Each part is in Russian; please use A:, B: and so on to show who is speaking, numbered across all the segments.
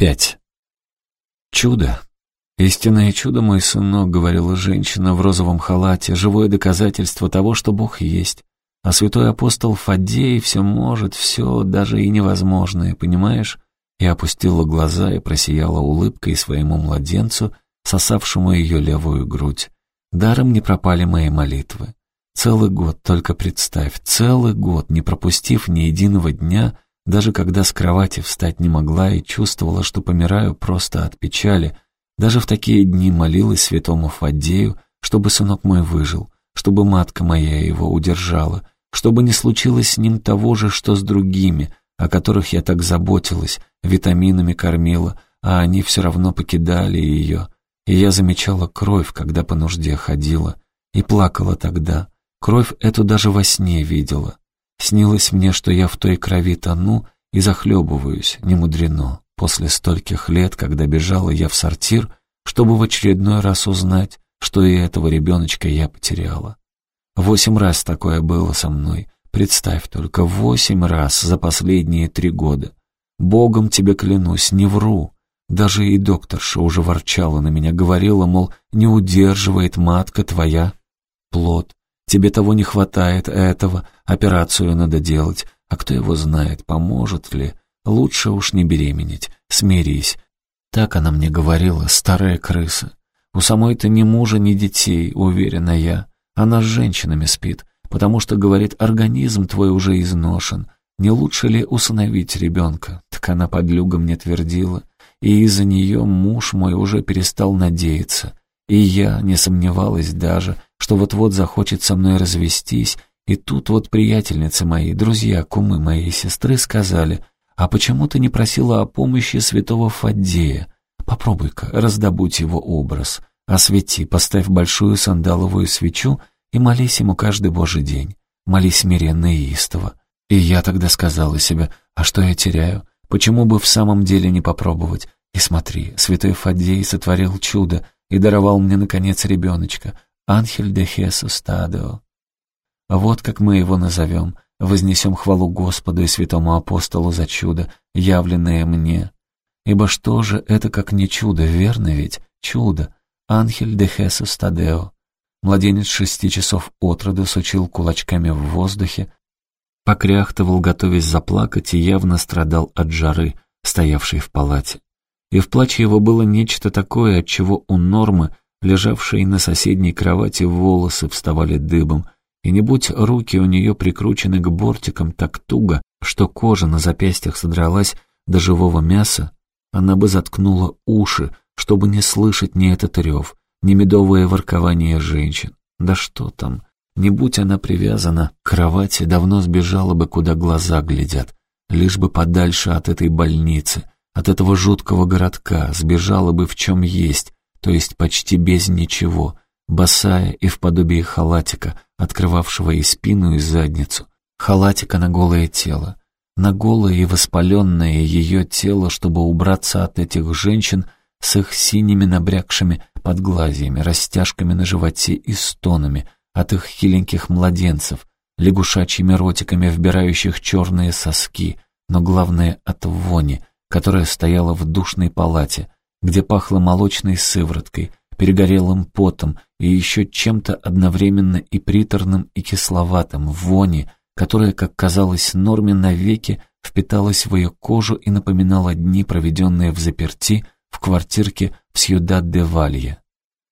A: Пять. Чудо. Истинное чудо, мой сынок, говорила женщина в розовом халате, живое доказательство того, что Бог есть. А святой апостол Фаддей все может, все, даже и невозможное, понимаешь? Я опустила глаза и просияла улыбкой своему младенцу, сосавшему ее левую грудь. Даром не пропали мои молитвы. Целый год, только представь, целый год, не пропустив ни единого дня — даже когда с кровати встать не могла и чувствовала, что помираю просто от печали, даже в такие дни молилась святому Фаддею, чтобы сынок мой выжил, чтобы матка моя его удержала, чтобы не случилось с ним того же, что с другими, о которых я так заботилась, витаминами кормила, а они все равно покидали ее. И я замечала кровь, когда по нужде ходила, и плакала тогда. Кровь эту даже во сне видела. Снилось мне, что я в той крови тону и захлебываюсь, не мудрено. После стольких лет, когда бежала я в сортир, чтобы в очередной раз узнать, что и этого ребеночка я потеряла. Восемь раз такое было со мной. Представь только, восемь раз за последние три года. Богом тебе клянусь, не вру. Даже и докторша уже ворчала на меня, говорила, мол, не удерживает матка твоя плод. Тебе того не хватает, этого, операцию надо делать. А кто его знает, поможет ли? Лучше уж не беременеть, смирись. Так она мне говорила, старая крыса. У самой-то ни мужа, ни детей, уверена я. Она с женщинами спит, потому что, говорит, организм твой уже изношен. Не лучше ли усыновить ребенка? Так она подлюга мне твердила. И из-за нее муж мой уже перестал надеяться. И я не сомневалась даже, что вот-вот захочет со мной развестись, и тут вот приятельницы мои, друзья, кумы моей сестры сказали, «А почему ты не просила о помощи святого Фаддея? Попробуй-ка, раздобудь его образ, освети, поставь большую сандаловую свечу и молись ему каждый божий день. Молись смиренно и истово». И я тогда сказала себе, «А что я теряю? Почему бы в самом деле не попробовать?» И смотри, святой Фаддей сотворил чудо и даровал мне, наконец, ребеночка — Анхель де Хесус Тадео. Вот как мы его назовем, вознесем хвалу Господу и святому апостолу за чудо, явленное мне. Ибо что же это как не чудо, верно ведь? Чудо. Анхель де Хесус Тадео. Младенец шести часов от роду сучил кулачками в воздухе, покряхтывал, готовясь заплакать, и явно страдал от жары, стоявшей в палате. И в плаче его было нечто такое, от чего у Нормы Лежавшие на соседней кровати волосы вставали дыбом, и не будь руки у нее прикручены к бортикам так туго, что кожа на запястьях содралась до живого мяса, она бы заткнула уши, чтобы не слышать ни этот рев, ни медовое воркование женщин. Да что там, не будь она привязана к кровати, давно сбежала бы, куда глаза глядят, лишь бы подальше от этой больницы, от этого жуткого городка, сбежала бы в чем есть, то есть почти без ничего, босая и в подобии халатика, открывавшего и спину, и задницу, халатика на голое тело, на голое и воспаленное ее тело, чтобы убраться от этих женщин с их синими набрякшими подглазьями, растяжками на животе и стонами, от их хиленьких младенцев, лягушачьими ротиками, вбирающих черные соски, но главное от вони, которая стояла в душной палате — где пахло молочной сывороткой, перегорелым потом и еще чем-то одновременно и приторным, и кисловатым, вони, которая, как казалось Норме, навеки впиталась в ее кожу и напоминала дни, проведенные в заперти в квартирке в Сьюдад-де-Валье.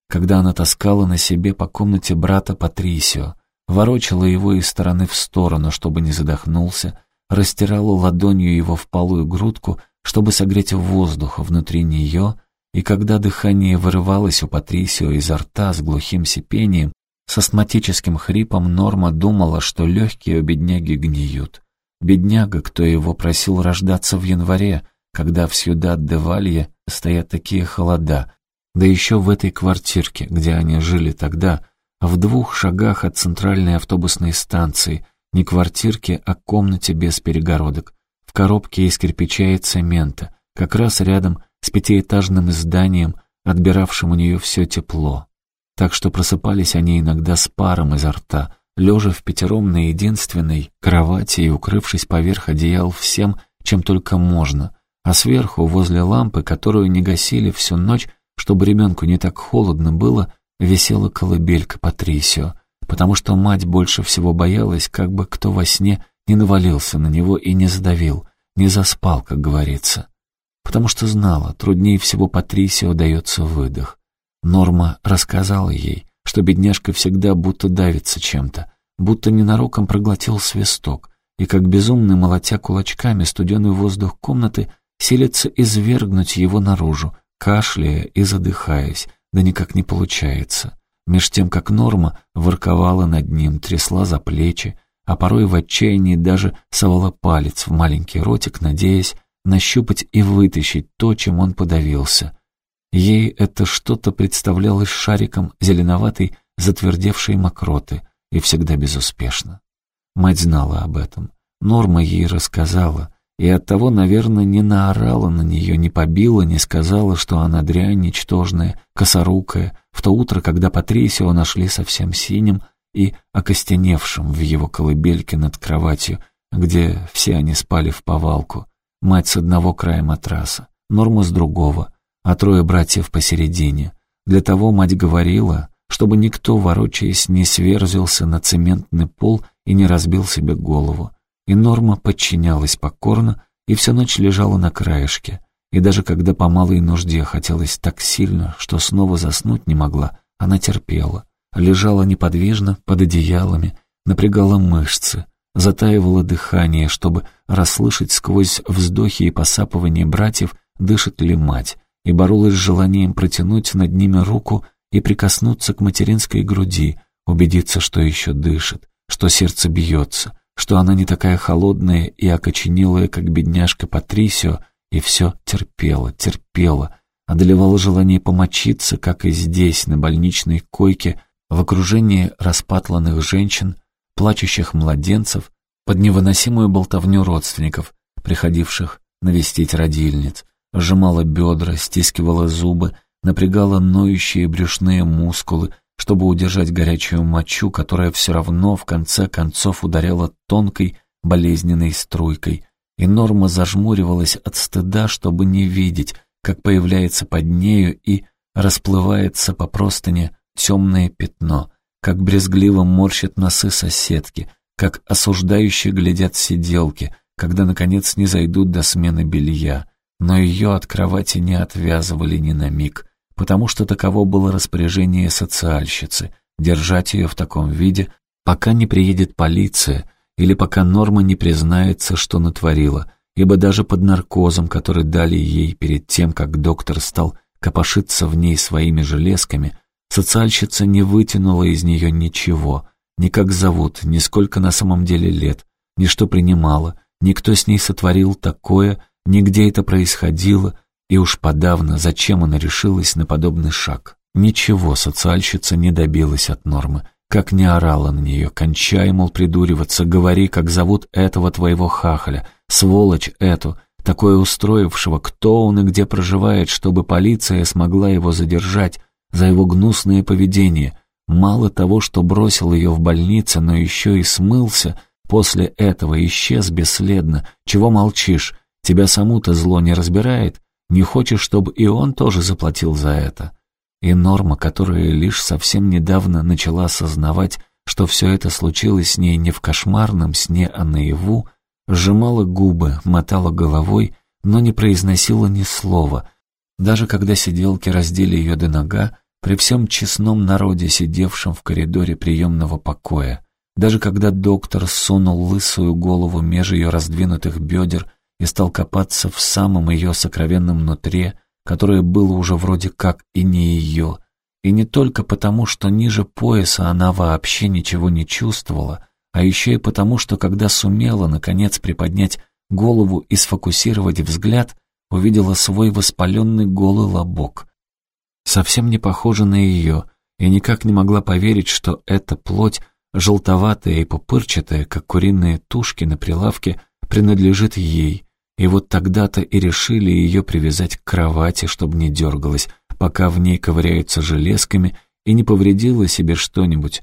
A: Когда она таскала на себе по комнате брата Патрисио, ворочала его из стороны в сторону, чтобы не задохнулся, растирала ладонью его впалую грудку чтобы согреть воздух внутри нее, и когда дыхание вырывалось у Патрисио изо рта с глухим сипением, с астматическим хрипом Норма думала, что легкие у бедняги гниют. Бедняга, кто его просил рождаться в январе, когда в Сьюдад-де-Валье стоят такие холода, да еще в этой квартирке, где они жили тогда, в двух шагах от центральной автобусной станции, не квартирке, а комнате без перегородок, в коробке из кирпича и цемента, как раз рядом с пятиэтажным зданием, отбиравшим у нее все тепло. Так что просыпались они иногда с паром изо рта, лежа в пятером на единственной кровати и укрывшись поверх одеял всем, чем только можно, а сверху, возле лампы, которую не гасили всю ночь, чтобы ребенку не так холодно было, висела колыбелька Патрисио, потому что мать больше всего боялась, как бы кто во сне не навалился на него и не задавил, не заспал, как говорится. Потому что знала, труднее всего Патрисио дается выдох. Норма рассказала ей, что бедняжка всегда будто давится чем-то, будто ненароком проглотил свисток, и как безумный, молотя кулачками студеный воздух комнаты, силится извергнуть его наружу, кашляя и задыхаясь, да никак не получается. Меж тем, как Норма ворковала над ним, трясла за плечи, а порой в отчаянии даже совала палец в маленький ротик, надеясь нащупать и вытащить то, чем он подавился. Ей это что-то представлялось шариком зеленоватой, затвердевшей мокроты, и всегда безуспешно. Мать знала об этом. Норма ей рассказала, и оттого, наверное, не наорала на нее, не побила, не сказала, что она дрянь ничтожная, косорукая, в то утро, когда Патрисио нашли совсем синим и окостеневшим в его колыбельке над кроватью, где все они спали в повалку. Мать с одного края матраса, Норма с другого, а трое братьев посередине. Для того мать говорила, чтобы никто, ворочаясь, не сверзился на цементный пол и не разбил себе голову. И Норма подчинялась покорно и всю ночь лежала на краешке. И даже когда по малой нужде хотелось так сильно, что снова заснуть не могла, она терпела. Лежала неподвижно под одеялами, напрягала мышцы, затаивала дыхание, чтобы расслышать сквозь вздохи и посапывания братьев, дышит ли мать, и боролась с желанием протянуть над ними руку и прикоснуться к материнской груди, убедиться, что еще дышит, что сердце бьется, что она не такая холодная и окоченелая, как бедняжка Патрисио, и все терпела, терпела, одолевала желание помочиться, как и здесь, на больничной койке, в окружении распатланных женщин, плачущих младенцев, под невыносимую болтовню родственников, приходивших навестить родильниц, сжимала бедра, стискивала зубы, напрягала ноющие брюшные мускулы, чтобы удержать горячую мочу, которая все равно в конце концов ударяла тонкой болезненной струйкой, и Норма зажмуривалась от стыда, чтобы не видеть, как появляется под нею и расплывается по простыне темное пятно, как брезгливо морщат носы соседки, как осуждающие глядят сиделки, когда, наконец, не зайдут до смены белья. Но ее от кровати не отвязывали ни на миг потому что таково было распоряжение социальщицы — держать ее в таком виде, пока не приедет полиция или пока Норма не признается, что натворила, ибо даже под наркозом, который дали ей перед тем, как доктор стал копошиться в ней своими железками, социальщица не вытянула из нее ничего, ни как зовут, ни сколько на самом деле лет, ни что принимала, ни кто с ней сотворил такое, ни где это происходило — и уж подавно, зачем она решилась на подобный шаг. Ничего социальщица не добилась от нормы. Как не орала на нее, кончай, мол, придуриваться, говори, как зовут этого твоего хахаля, сволочь эту, такое устроившего, кто он и где проживает, чтобы полиция смогла его задержать за его гнусное поведение. Мало того, что бросил ее в больнице, но еще и смылся, после этого исчез бесследно. Чего молчишь? Тебя саму-то зло не разбирает? Не хочешь, чтобы и он тоже заплатил за это? И Норма, которая лишь совсем недавно начала осознавать, что все это случилось с ней не в кошмарном сне, а наяву, сжимала губы, мотала головой, но не произносила ни слова. Даже когда сиделки раздели ее до нога, при всем честном народе, сидевшем в коридоре приемного покоя, даже когда доктор сунул лысую голову меж ее раздвинутых бедер и стал копаться в самом ее сокровенном нутре, которое было уже вроде как и не ее, и не только потому, что ниже пояса она вообще ничего не чувствовала, а еще и потому, что когда сумела, наконец, приподнять голову и сфокусировать взгляд, увидела свой воспаленный голый лобок. Совсем не похоже на ее, и никак не могла поверить, что эта плоть, желтоватая и пупырчатая, как куриные тушки на прилавке, принадлежит ей, и вот тогда-то и решили ее привязать к кровати, чтобы не дергалась, пока в ней ковыряются железками и не повредила себе что-нибудь.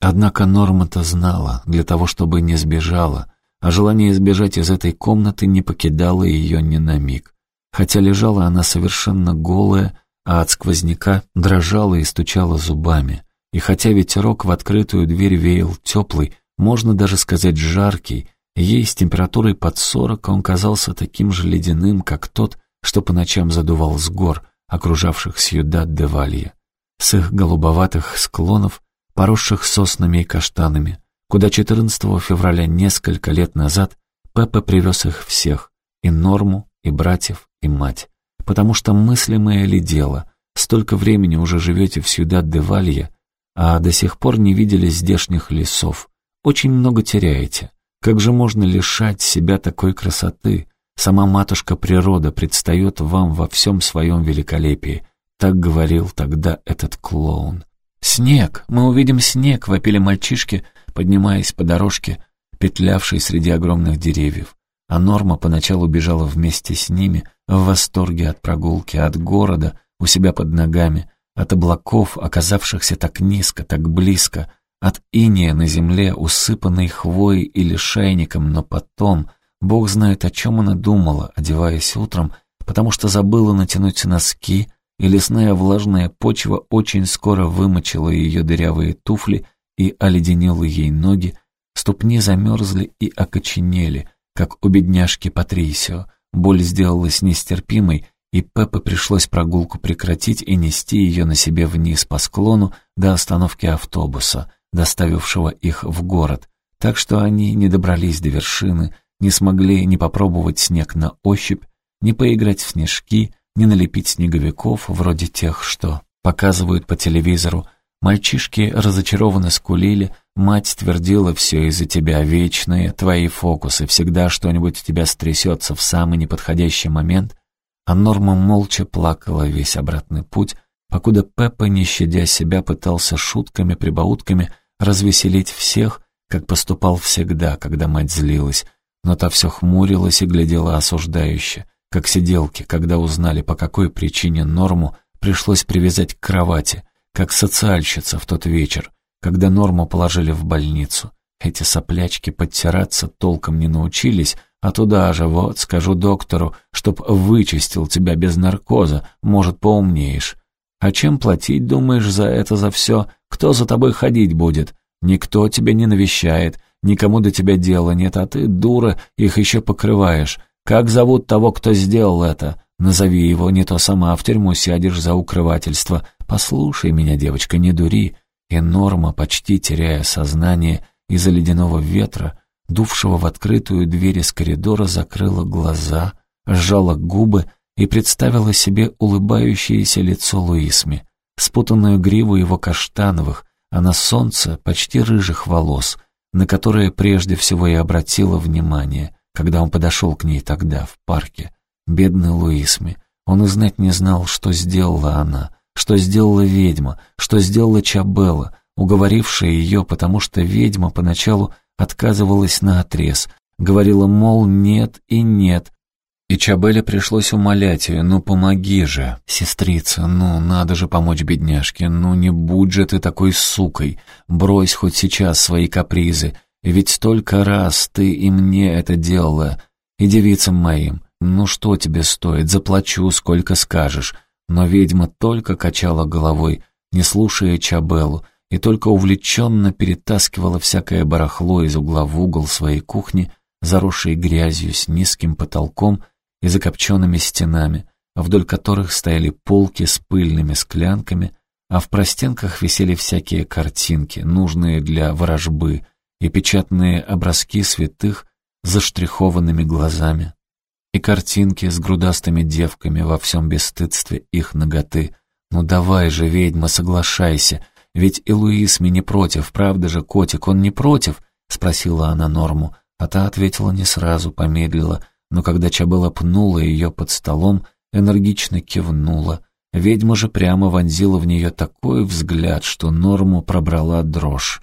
A: Однако Норма-то знала, для того, чтобы не сбежала, а желание избежать из этой комнаты не покидало ее ни на миг. Хотя лежала она совершенно голая, а от сквозняка дрожала и стучала зубами. И хотя ветерок в открытую дверь веял теплый, можно даже сказать жаркий, ей с температурой под сорок он казался таким же ледяным, как тот, что по ночам задувал с гор, окружавших Сьюдад де Валье, с их голубоватых склонов, поросших соснами и каштанами, куда 14 февраля несколько лет назад Пеппа привез их всех, и Норму, и братьев, и мать. Потому что мыслимое ли дело, столько времени уже живете в Сьюдад-де-Валье, а до сих пор не видели здешних лесов. Очень много теряете. Как же можно лишать себя такой красоты? Сама матушка природа предстает вам во всем своем великолепии. Так говорил тогда этот клоун. «Снег! Мы увидим снег!» — вопили мальчишки, поднимаясь по дорожке, петлявшей среди огромных деревьев. А Норма поначалу бежала вместе с ними, в восторге от прогулки, от города, у себя под ногами, от облаков, оказавшихся так низко, так близко, от иния на земле, усыпанной хвоей или шайником, но потом, Бог знает, о чем она думала, одеваясь утром, потому что забыла натянуть носки, и лесная влажная почва очень скоро вымочила ее дырявые туфли и оледенила ей ноги, ступни замерзли и окоченели, как у бедняжки Патрисио. Боль сделалась нестерпимой, и Пеппе пришлось прогулку прекратить и нести ее на себе вниз по склону до остановки автобуса, доставившего их в город, так что они не добрались до вершины, не смогли ни попробовать снег на ощупь, ни поиграть в снежки, ни налепить снеговиков, вроде тех, что показывают по телевизору. Мальчишки разочарованно скулили, мать твердила «все из-за тебя, вечные твои фокусы, всегда что-нибудь у тебя стрясется в самый неподходящий момент», а Норма молча плакала весь обратный путь, покуда Пеппа, не щадя себя, пытался шутками-прибаутками развеселить всех, как поступал всегда, когда мать злилась, но та все хмурилась и глядела осуждающе, как сиделки, когда узнали, по какой причине Норму пришлось привязать к кровати, как социальщица в тот вечер, когда Норму положили в больницу. Эти соплячки подтираться толком не научились, а туда же, вот, скажу доктору, чтоб вычистил тебя без наркоза, может, поумнеешь. А чем платить, думаешь, за это, за все? Кто за тобой ходить будет? Никто тебя не навещает, никому до тебя дела нет, а ты, дура, их еще покрываешь. Как зовут того, кто сделал это? Назови его, не то сама в тюрьму сядешь за укрывательство. Послушай меня, девочка, не дури. И Норма, почти теряя сознание из-за ледяного ветра, дувшего в открытую дверь из коридора, закрыла глаза, сжала губы и представила себе улыбающееся лицо Луисми, спутанную гриву его каштановых, а на солнце почти рыжих волос, на которые прежде всего и обратила внимание, когда он подошел к ней тогда, в парке. Бедный Луисми. Он и знать не знал, что сделала она, что сделала ведьма, что сделала Чабелла, уговорившая ее, потому что ведьма поначалу отказывалась наотрез, говорила, мол, нет и нет. И Чабеле пришлось умолять ее, ну помоги же, сестрица, ну надо же помочь бедняжке, ну не будь же ты такой сукой, брось хоть сейчас свои капризы, ведь столько раз ты и мне это делала, и девицам моим. Ну что тебе стоит, заплачу, сколько скажешь. Но ведьма только качала головой, не слушая Чабеллу, и только увлеченно перетаскивала всякое барахло из угла в угол своей кухни, заросшей грязью с низким потолком и закопченными стенами, вдоль которых стояли полки с пыльными склянками, а в простенках висели всякие картинки, нужные для ворожбы, и печатные образки святых заштрихованными глазами, и картинки с грудастыми девками во всем бесстыдстве их ноготы. «Ну давай же, ведьма, соглашайся!» «Ведь и Луис мне не против, правда же, котик, он не против?» — спросила она Норму, а та ответила не сразу, помедлила, но когда Чабела пнула ее под столом, энергично кивнула. Ведьма же прямо вонзила в нее такой взгляд, что Норму пробрала дрожь.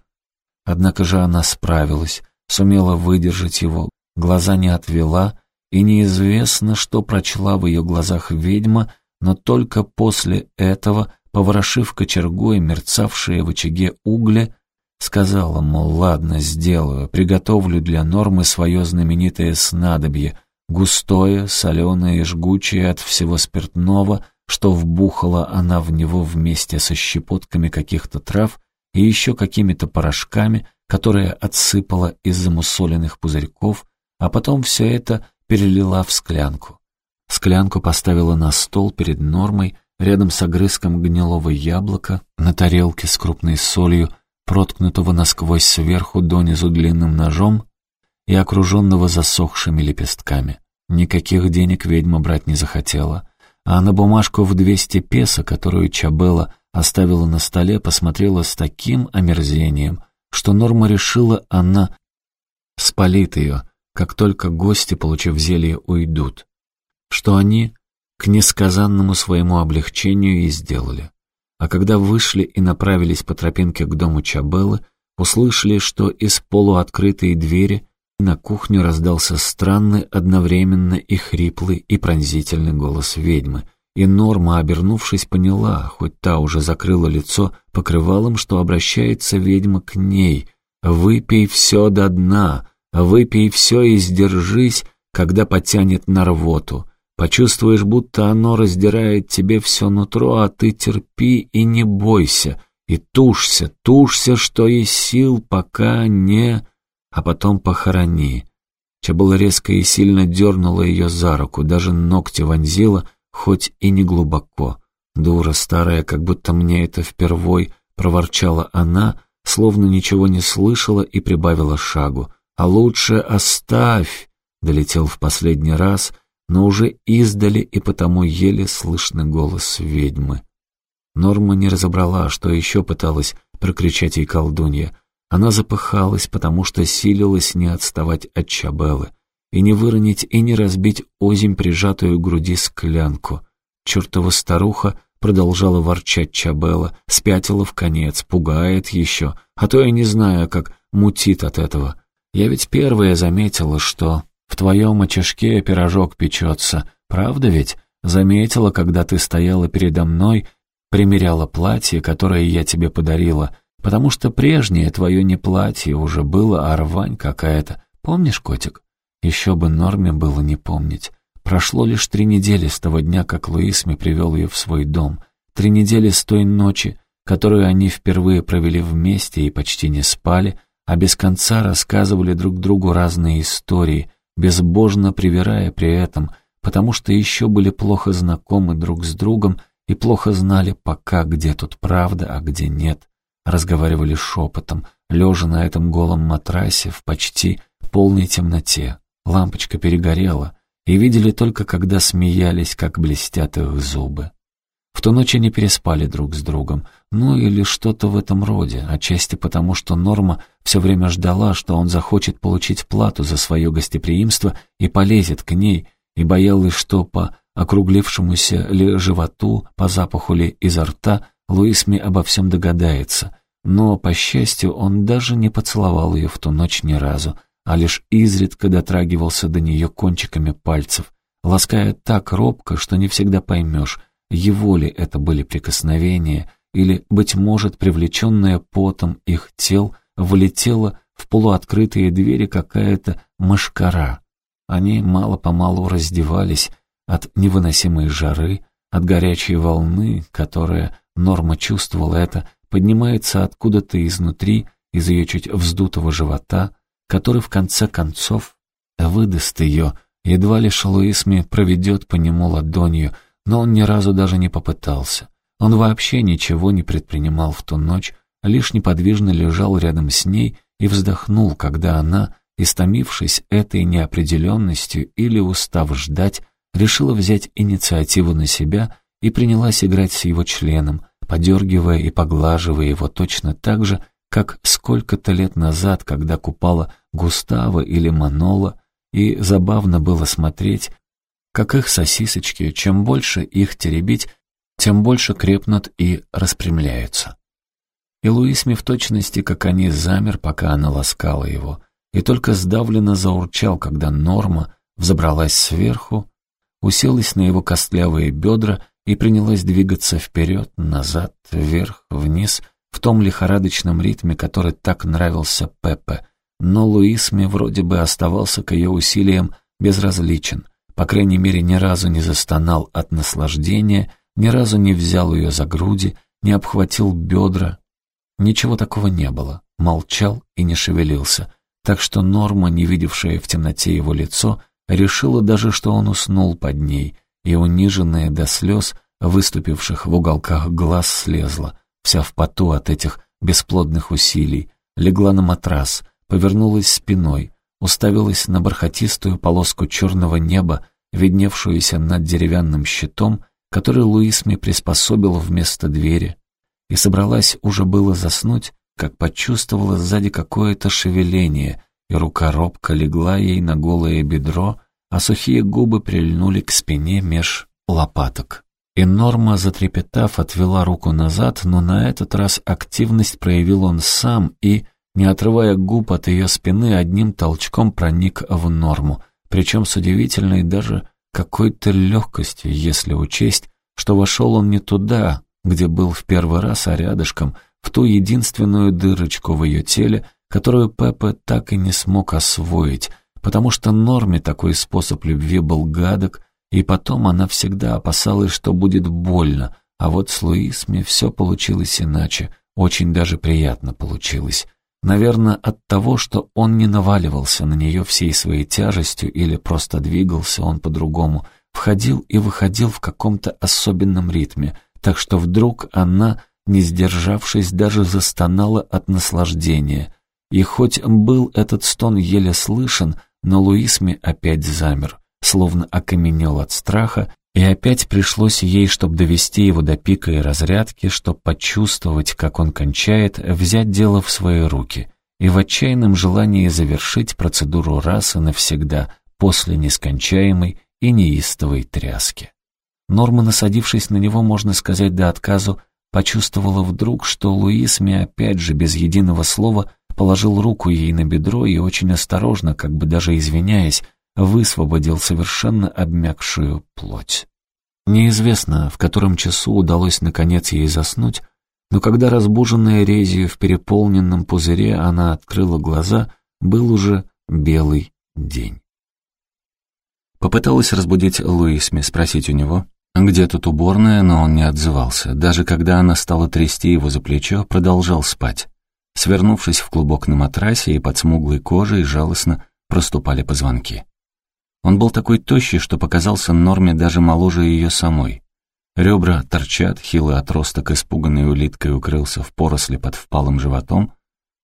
A: Однако же она справилась, сумела выдержать его, глаза не отвела, и неизвестно, что прочла в ее глазах ведьма, но только после этого Поворошив кочергой мерцавшие в очаге угля, Сказала, мол, ладно, сделаю, приготовлю для Нормы свое знаменитое снадобье, густое, соленое и жгучее от всего спиртного, что вбухала она в него вместе со щепотками каких-то трав и еще какими-то порошками, которые отсыпала из замусоленных пузырьков, а потом все это перелила в склянку. Склянку поставила на стол перед Нормой, рядом с огрызком гнилого яблока, на тарелке с крупной солью, проткнутого насквозь сверху донизу длинным ножом и окруженного засохшими лепестками. Никаких денег ведьма брать не захотела, а на бумажку в двести песо, которую Чабелла оставила на столе, посмотрела с таким омерзением, что Норма решила, она спалит ее, как только гости, получив зелье, уйдут. Что они к несказанному своему облегчению и сделали. А когда вышли и направились по тропинке к дому Чабеллы, услышали, что из полуоткрытой двери на кухню раздался странный, одновременно и хриплый, и пронзительный голос ведьмы. И Норма, обернувшись, поняла, хоть та уже закрыла лицо покрывалом, что обращается ведьма к ней. «Выпей все до дна, выпей все и сдержись, когда потянет на рвоту. Почувствуешь, будто оно раздирает тебе все нутро, а ты терпи и не бойся, и тушься, тушься, что есть сил, пока не... А потом похорони. Чабула резко и сильно дернула ее за руку, даже ногти вонзила, хоть и не глубоко. Дура старая, как будто мне это впервой, проворчала она, словно ничего не слышала и прибавила шагу. «А лучше оставь!» — долетел в последний раз — но уже издали и потому еле слышный голос ведьмы. Норма не разобрала, что еще пыталась прокричать ей колдунья. Она запыхалась, потому что силилась не отставать от Чабелы и не выронить и не разбить озимь прижатую к груди склянку. Чертова старуха продолжала ворчать Чабела, спятила в конец, пугает еще, а то я не знаю, как мутит от этого. Я ведь первая заметила, что в твоем очишке пирожок печется, правда ведь? Заметила, когда ты стояла передо мной, примеряла платье, которое я тебе подарила, потому что прежнее твое не платье уже было, а рвань какая-то. Помнишь, котик? Еще бы Норме было не помнить. Прошло лишь три недели с того дня, как Луисми привел ее в свой дом. Три недели с той ночи, которую они впервые провели вместе и почти не спали, а без конца рассказывали друг другу разные истории, безбожно привирая при этом, потому что еще были плохо знакомы друг с другом и плохо знали пока, где тут правда, а где нет. Разговаривали шепотом, лежа на этом голом матрасе в почти полной темноте. Лампочка перегорела, и видели только, когда смеялись, как блестят их зубы. В ту ночь они переспали друг с другом, ну или что-то в этом роде, отчасти потому, что Норма все время ждала, что он захочет получить плату за свое гостеприимство и полезет к ней, и боялась, что по округлившемуся ли животу, по запаху ли изо рта, Луисми обо всем догадается. Но, по счастью, он даже не поцеловал ее в ту ночь ни разу, а лишь изредка дотрагивался до нее кончиками пальцев, лаская так робко, что не всегда поймешь, его ли это были прикосновения, или, быть может, привлеченная потом их тел, влетела в полуоткрытые двери какая-то мошкара. Они мало-помалу раздевались от невыносимой жары, от горячей волны, которая, Норма чувствовала это, поднимается откуда-то изнутри, из ее чуть вздутого живота, который в конце концов выдаст ее, едва лишь Луисми проведет по нему ладонью, но он ни разу даже не попытался. Он вообще ничего не предпринимал в ту ночь, лишь неподвижно лежал рядом с ней и вздохнул, когда она, истомившись этой неопределенностью или устав ждать, решила взять инициативу на себя и принялась играть с его членом, подергивая и поглаживая его точно так же, как сколько-то лет назад, когда купала Густава или Манола, и забавно было смотреть, как их сосисочки, чем больше их теребить, тем больше крепнут и распрямляются. И Луисми в точности, как они, замер, пока она ласкала его, и только сдавленно заурчал, когда Норма взобралась сверху, уселась на его костлявые бедра и принялась двигаться вперед, назад, вверх, вниз, в том лихорадочном ритме, который так нравился Пеппе. Но Луисме вроде бы оставался к ее усилиям безразличен, по крайней мере, ни разу не застонал от наслаждения, ни разу не взял ее за груди, не обхватил бедра. Ничего такого не было, молчал и не шевелился, так что Норма, не видевшая в темноте его лицо, решила даже, что он уснул под ней, и униженная до слез, выступивших в уголках глаз, слезла, вся в поту от этих бесплодных усилий, легла на матрас, повернулась спиной, уставилась на бархатистую полоску черного неба, видневшуюся над деревянным щитом, который Луис мне приспособил вместо двери, и собралась уже было заснуть, как почувствовала сзади какое-то шевеление, и рука робко легла ей на голое бедро, а сухие губы прильнули к спине меж лопаток. И Норма, затрепетав, отвела руку назад, но на этот раз активность проявил он сам и, не отрывая губ от ее спины, одним толчком проник в Норму, причем с удивительной даже какой-то легкостью, если учесть, что вошел он не туда, где был в первый раз, а рядышком, в ту единственную дырочку в ее теле, которую Пеппа так и не смог освоить, потому что Норме такой способ любви был гадок, и потом она всегда опасалась, что будет больно, а вот с Луисми все получилось иначе, очень даже приятно получилось. Наверное, от того, что он не наваливался на нее всей своей тяжестью или просто двигался он по-другому, входил и выходил в каком-то особенном ритме, так что вдруг она, не сдержавшись, даже застонала от наслаждения. И хоть был этот стон еле слышен, но Луисми опять замер словно окаменел от страха, и опять пришлось ей, чтобы довести его до пика и разрядки, чтобы почувствовать, как он кончает, взять дело в свои руки и в отчаянном желании завершить процедуру раз и навсегда после нескончаемой и неистовой тряски. Норма, насадившись на него, можно сказать, до отказу, почувствовала вдруг, что Луис ми опять же без единого слова положил руку ей на бедро и очень осторожно, как бы даже извиняясь, высвободил совершенно обмякшую плоть. Неизвестно, в котором часу удалось наконец ей заснуть, но когда разбуженная резью в переполненном пузыре она открыла глаза, был уже белый день. Попыталась разбудить Луисми, спросить у него, где тут уборная, но он не отзывался. Даже когда она стала трясти его за плечо, продолжал спать. Свернувшись в клубок на матрасе и под смуглой кожей, жалостно проступали позвонки. Он был такой тощий, что показался Норме даже моложе ее самой. Ребра торчат, хилый отросток испуганной улиткой укрылся в поросли под впалым животом,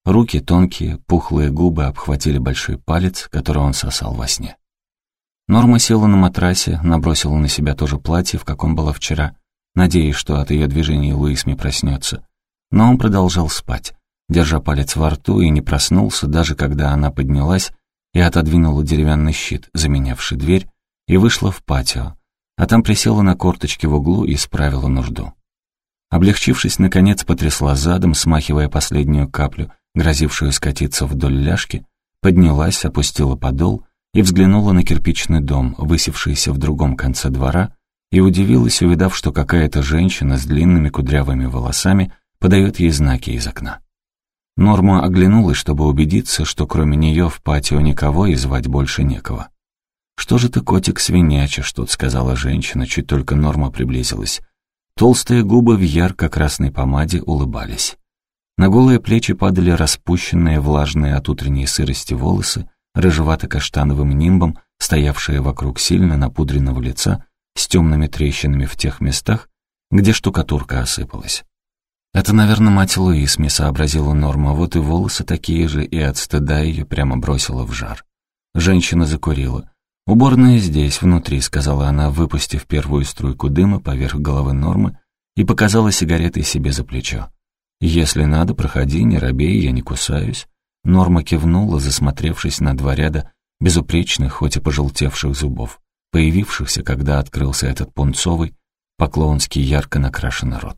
A: руки тонкие, пухлые губы обхватили большой палец, который он сосал во сне. Норма села на матрасе, набросила на себя то же платье, в каком была вчера, надеясь, что от ее движений Луисми проснется. Но он продолжал спать, держа палец во рту и не проснулся, даже когда она поднялась и отодвинула деревянный щит, заменявший дверь, и вышла в патио, а там присела на корточки в углу и справила нужду. Облегчившись, наконец потрясла задом, смахивая последнюю каплю, грозившую скатиться вдоль ляжки, поднялась, опустила подол и взглянула на кирпичный дом, высевшийся в другом конце двора, и удивилась, увидав, что какая-то женщина с длинными кудрявыми волосами подает ей знаки из окна. Норма оглянулась, чтобы убедиться, что кроме нее в патио никого и звать больше некого. «Что же ты, котик, свинячишь?» — тут сказала женщина, чуть только Норма приблизилась. Толстые губы в ярко-красной помаде улыбались. На голые плечи падали распущенные, влажные от утренней сырости волосы, рыжевато-каштановым нимбом, стоявшие вокруг сильно напудренного лица, с темными трещинами в тех местах, где штукатурка осыпалась. «Это, наверное, мать Луисми», — сообразила Норма, вот и волосы такие же, и от стыда ее прямо бросила в жар. Женщина закурила. «Уборная здесь, внутри», — сказала она, выпустив первую струйку дыма поверх головы Нормы и показала сигаретой себе за плечо. «Если надо, проходи, не робей, я не кусаюсь». Норма кивнула, засмотревшись на два ряда безупречных, хоть и пожелтевших зубов, появившихся, когда открылся этот пунцовый, поклонский ярко накрашенный рот.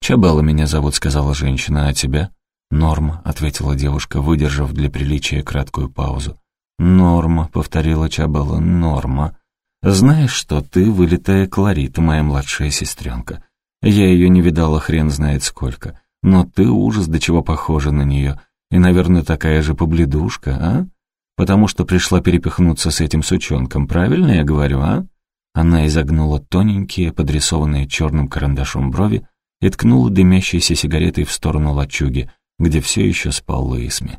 A: «Чабелла меня зовут», — сказала женщина, — «а тебя?» «Норма», — ответила девушка, выдержав для приличия краткую паузу. «Норма», — повторила Чабелла, — «норма». «Знаешь что, ты вылитая Кларита, моя младшая сестренка. Я ее не видала хрен знает сколько. Но ты ужас, до чего похожа на нее. И, наверное, такая же побледушка, а? Потому что пришла перепихнуться с этим сучонком, правильно я говорю, а?» Она изогнула тоненькие, подрисованные черным карандашом брови и ткнула дымящейся сигаретой в сторону лачуги, где все еще спал Луисми.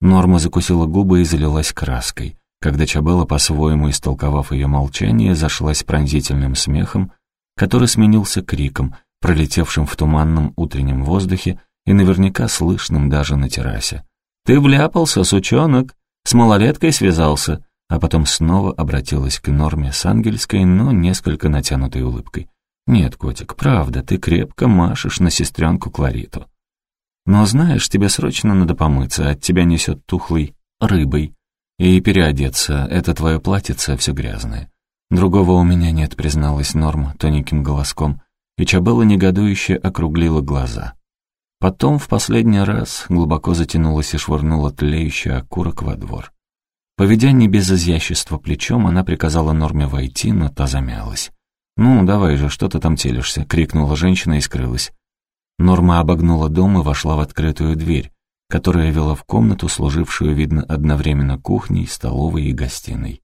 A: Норма закусила губы и залилась краской, когда Чабелла, по-своему истолковав ее молчание, зашлась пронзительным смехом, который сменился криком, пролетевшим в туманном утреннем воздухе и наверняка слышным даже на террасе. «Ты вляпался, сучонок! С малолеткой связался!» А потом снова обратилась к Норме с ангельской, но несколько натянутой улыбкой. «Нет, котик, правда, ты крепко машешь на сестренку Клариту. Но знаешь, тебе срочно надо помыться, от тебя несет тухлой рыбой. И переодеться, это твое платьице все грязное. Другого у меня нет, призналась Норма тоненьким голоском, и Чабелла негодующе округлила глаза. Потом в последний раз глубоко затянулась и швырнула тлеющий окурок во двор. Поведя не без изящества плечом, она приказала Норме войти, но та замялась. «Ну, давай же, что ты там телишься?» — крикнула женщина и скрылась. Норма обогнула дом и вошла в открытую дверь, которая вела в комнату, служившую, видно, одновременно кухней, столовой и гостиной.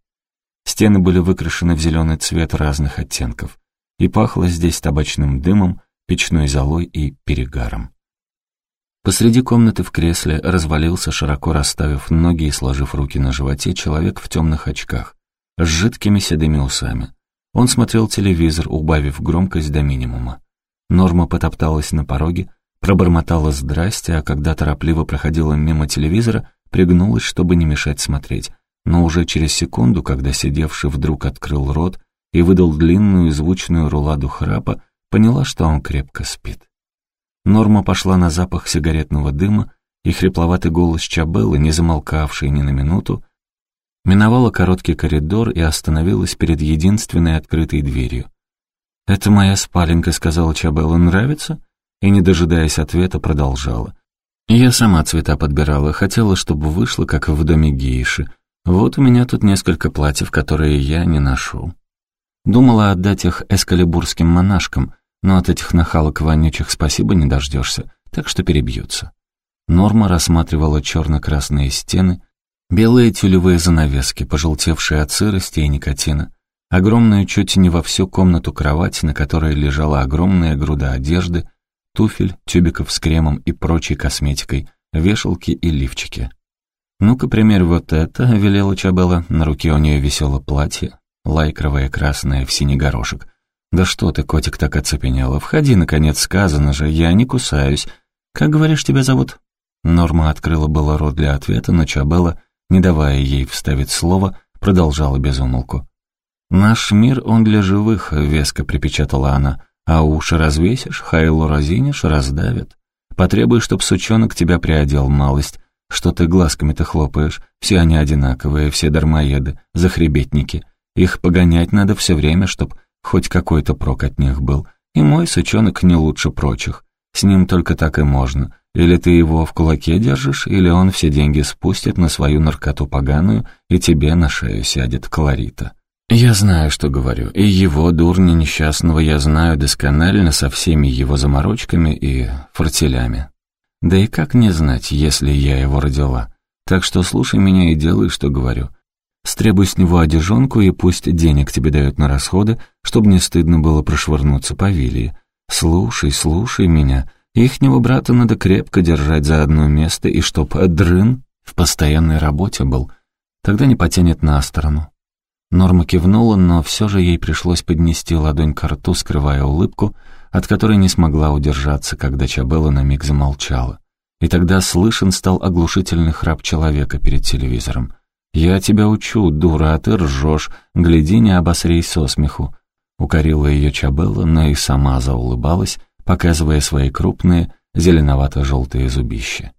A: Стены были выкрашены в зеленый цвет разных оттенков, и пахло здесь табачным дымом, печной золой и перегаром. Посреди комнаты в кресле развалился, широко расставив ноги и сложив руки на животе, человек в темных очках, с жидкими седыми усами. Он смотрел телевизор, убавив громкость до минимума. Норма потопталась на пороге, пробормотала «здрасте», а когда торопливо проходила мимо телевизора, пригнулась, чтобы не мешать смотреть. Но уже через секунду, когда сидевший вдруг открыл рот и выдал длинную звучную руладу храпа, поняла, что он крепко спит. Норма пошла на запах сигаретного дыма, и хрипловатый голос Чабеллы, не замолкавший ни на минуту, миновала короткий коридор и остановилась перед единственной открытой дверью. «Это моя спаленка», — сказала Чабелла. «Нравится?» И, не дожидаясь ответа, продолжала. «Я сама цвета подбирала, хотела, чтобы вышло, как в доме гейши. Вот у меня тут несколько платьев, которые я не ношу. Думала отдать их эскалибурским монашкам, но от этих нахалок вонючих спасибо не дождешься, так что перебьются. Норма рассматривала черно-красные стены, белые тюлевые занавески, пожелтевшие от сырости и никотина, огромную чуть не во всю комнату кровать, на которой лежала огромная груда одежды, туфель, тюбиков с кремом и прочей косметикой, вешалки и лифчики. «Ну-ка, примерь вот это», — велела Чабелла. На руке у нее висело платье, лайкровое красное в синий горошек. «Да что ты, котик, так оцепенела? Входи, наконец, сказано же, я не кусаюсь. Как, говоришь, тебя зовут?» Норма открыла было рот для ответа, но Чабелла, не давая ей вставить слово, продолжала без умолку. «Наш мир, он для живых», — веско припечатала она. «А уши развесишь, хайло разинишь, раздавят. Потребуй, чтоб сучонок тебя приодел малость. Что ты глазками-то хлопаешь? Все они одинаковые, все дармоеды, захребетники. Их погонять надо все время, чтоб хоть какой-то прок от них был. И мой сучонок не лучше прочих. С ним только так и можно. Или ты его в кулаке держишь, или он все деньги спустит на свою наркоту поганую, и тебе на шею сядет колорита. Я знаю, что говорю, и его, дурня несчастного, я знаю досконально со всеми его заморочками и фортелями. Да и как не знать, если я его родила? Так что слушай меня и делай, что говорю. Стребуй с него одежонку и пусть денег тебе дают на расходы, чтобы не стыдно было прошвырнуться по виллии. Слушай, слушай меня. Ихнего брата надо крепко держать за одно место, и чтоб дрын в постоянной работе был. Тогда не потянет на сторону. Норма кивнула, но все же ей пришлось поднести ладонь к рту, скрывая улыбку, от которой не смогла удержаться, когда Чабелла на миг замолчала. И тогда слышен стал оглушительный храп человека перед телевизором. «Я тебя учу, дура, а ты ржешь, гляди, не обосрей со смеху». Укорила ее Чабелла, но и сама заулыбалась, показывая свои крупные, зеленовато-желтые зубища.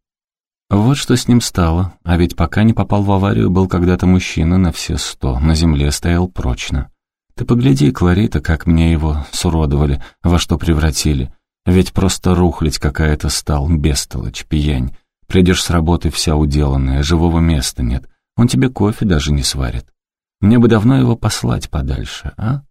A: Вот что с ним стало, а ведь пока не попал в аварию, был когда-то мужчина на все сто, на земле стоял прочно. Ты погляди, Кларита, как мне его суродовали, во что превратили. Ведь просто рухлить какая-то стал, бестолочь, пьянь. Придешь с работы вся уделанная, живого места нет. Он тебе кофе даже не сварит. Мне бы давно его послать подальше, а?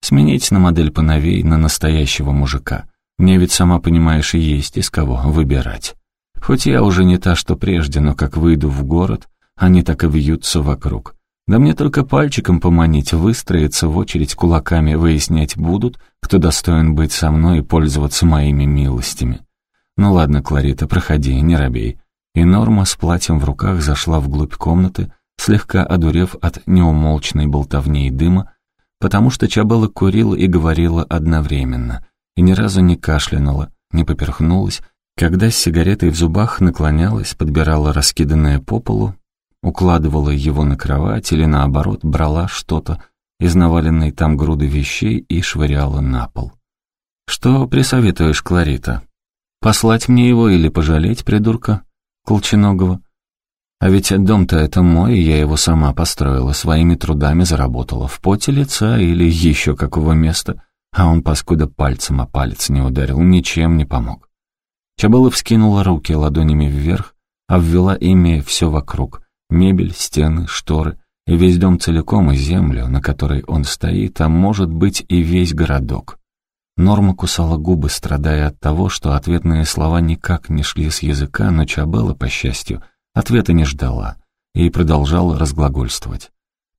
A: Сменить на модель поновей, на настоящего мужика. Мне ведь, сама понимаешь, и есть из кого выбирать. Хоть я уже не та, что прежде, но как выйду в город, они так и вьются вокруг. Да мне только пальчиком поманить, выстроиться в очередь кулаками, выяснять будут, кто достоин быть со мной и пользоваться моими милостями. Ну ладно, Кларита, проходи, не робей. И Норма с платьем в руках зашла вглубь комнаты, слегка одурев от неумолчной болтовни и дыма, потому что Чабелла курила и говорила одновременно, и ни разу не кашлянула, не поперхнулась, когда с сигаретой в зубах наклонялась, подбирала раскиданное по полу, укладывала его на кровать или, наоборот, брала что-то из наваленной там груды вещей и швыряла на пол. «Что присоветуешь, Кларита? Послать мне его или пожалеть, придурка Колченогова? А ведь дом-то это мой, я его сама построила, своими трудами заработала, в поте лица или еще какого места, а он, паскуда, пальцем о палец не ударил, ничем не помог». Чабыла вскинула руки ладонями вверх, обвела ими все вокруг, Мебель, стены, шторы и весь дом целиком и землю, на которой он стоит, а может быть и весь городок. Норма кусала губы, страдая от того, что ответные слова никак не шли с языка, но Чабелла, по счастью, ответа не ждала и продолжала разглагольствовать.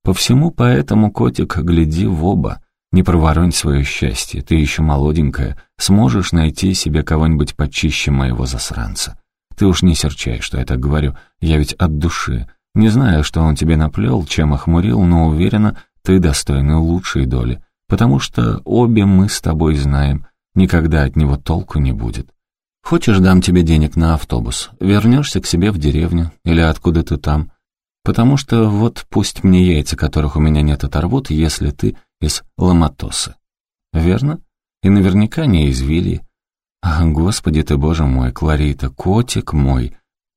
A: «По всему поэтому, котик, гляди в оба, не проворонь свое счастье, ты еще молоденькая, сможешь найти себе кого-нибудь почище моего засранца. Ты уж не серчай, что я так говорю, я ведь от души, не знаю, что он тебе наплел, чем охмурил, но уверена, ты достойна лучшей доли, потому что обе мы с тобой знаем, никогда от него толку не будет. Хочешь, дам тебе денег на автобус, вернешься к себе в деревню или откуда ты там, потому что вот пусть мне яйца, которых у меня нет, оторвут, если ты из Ломатосы. Верно? И наверняка не из Вильи. Ах, господи ты, боже мой, Кларита, котик мой,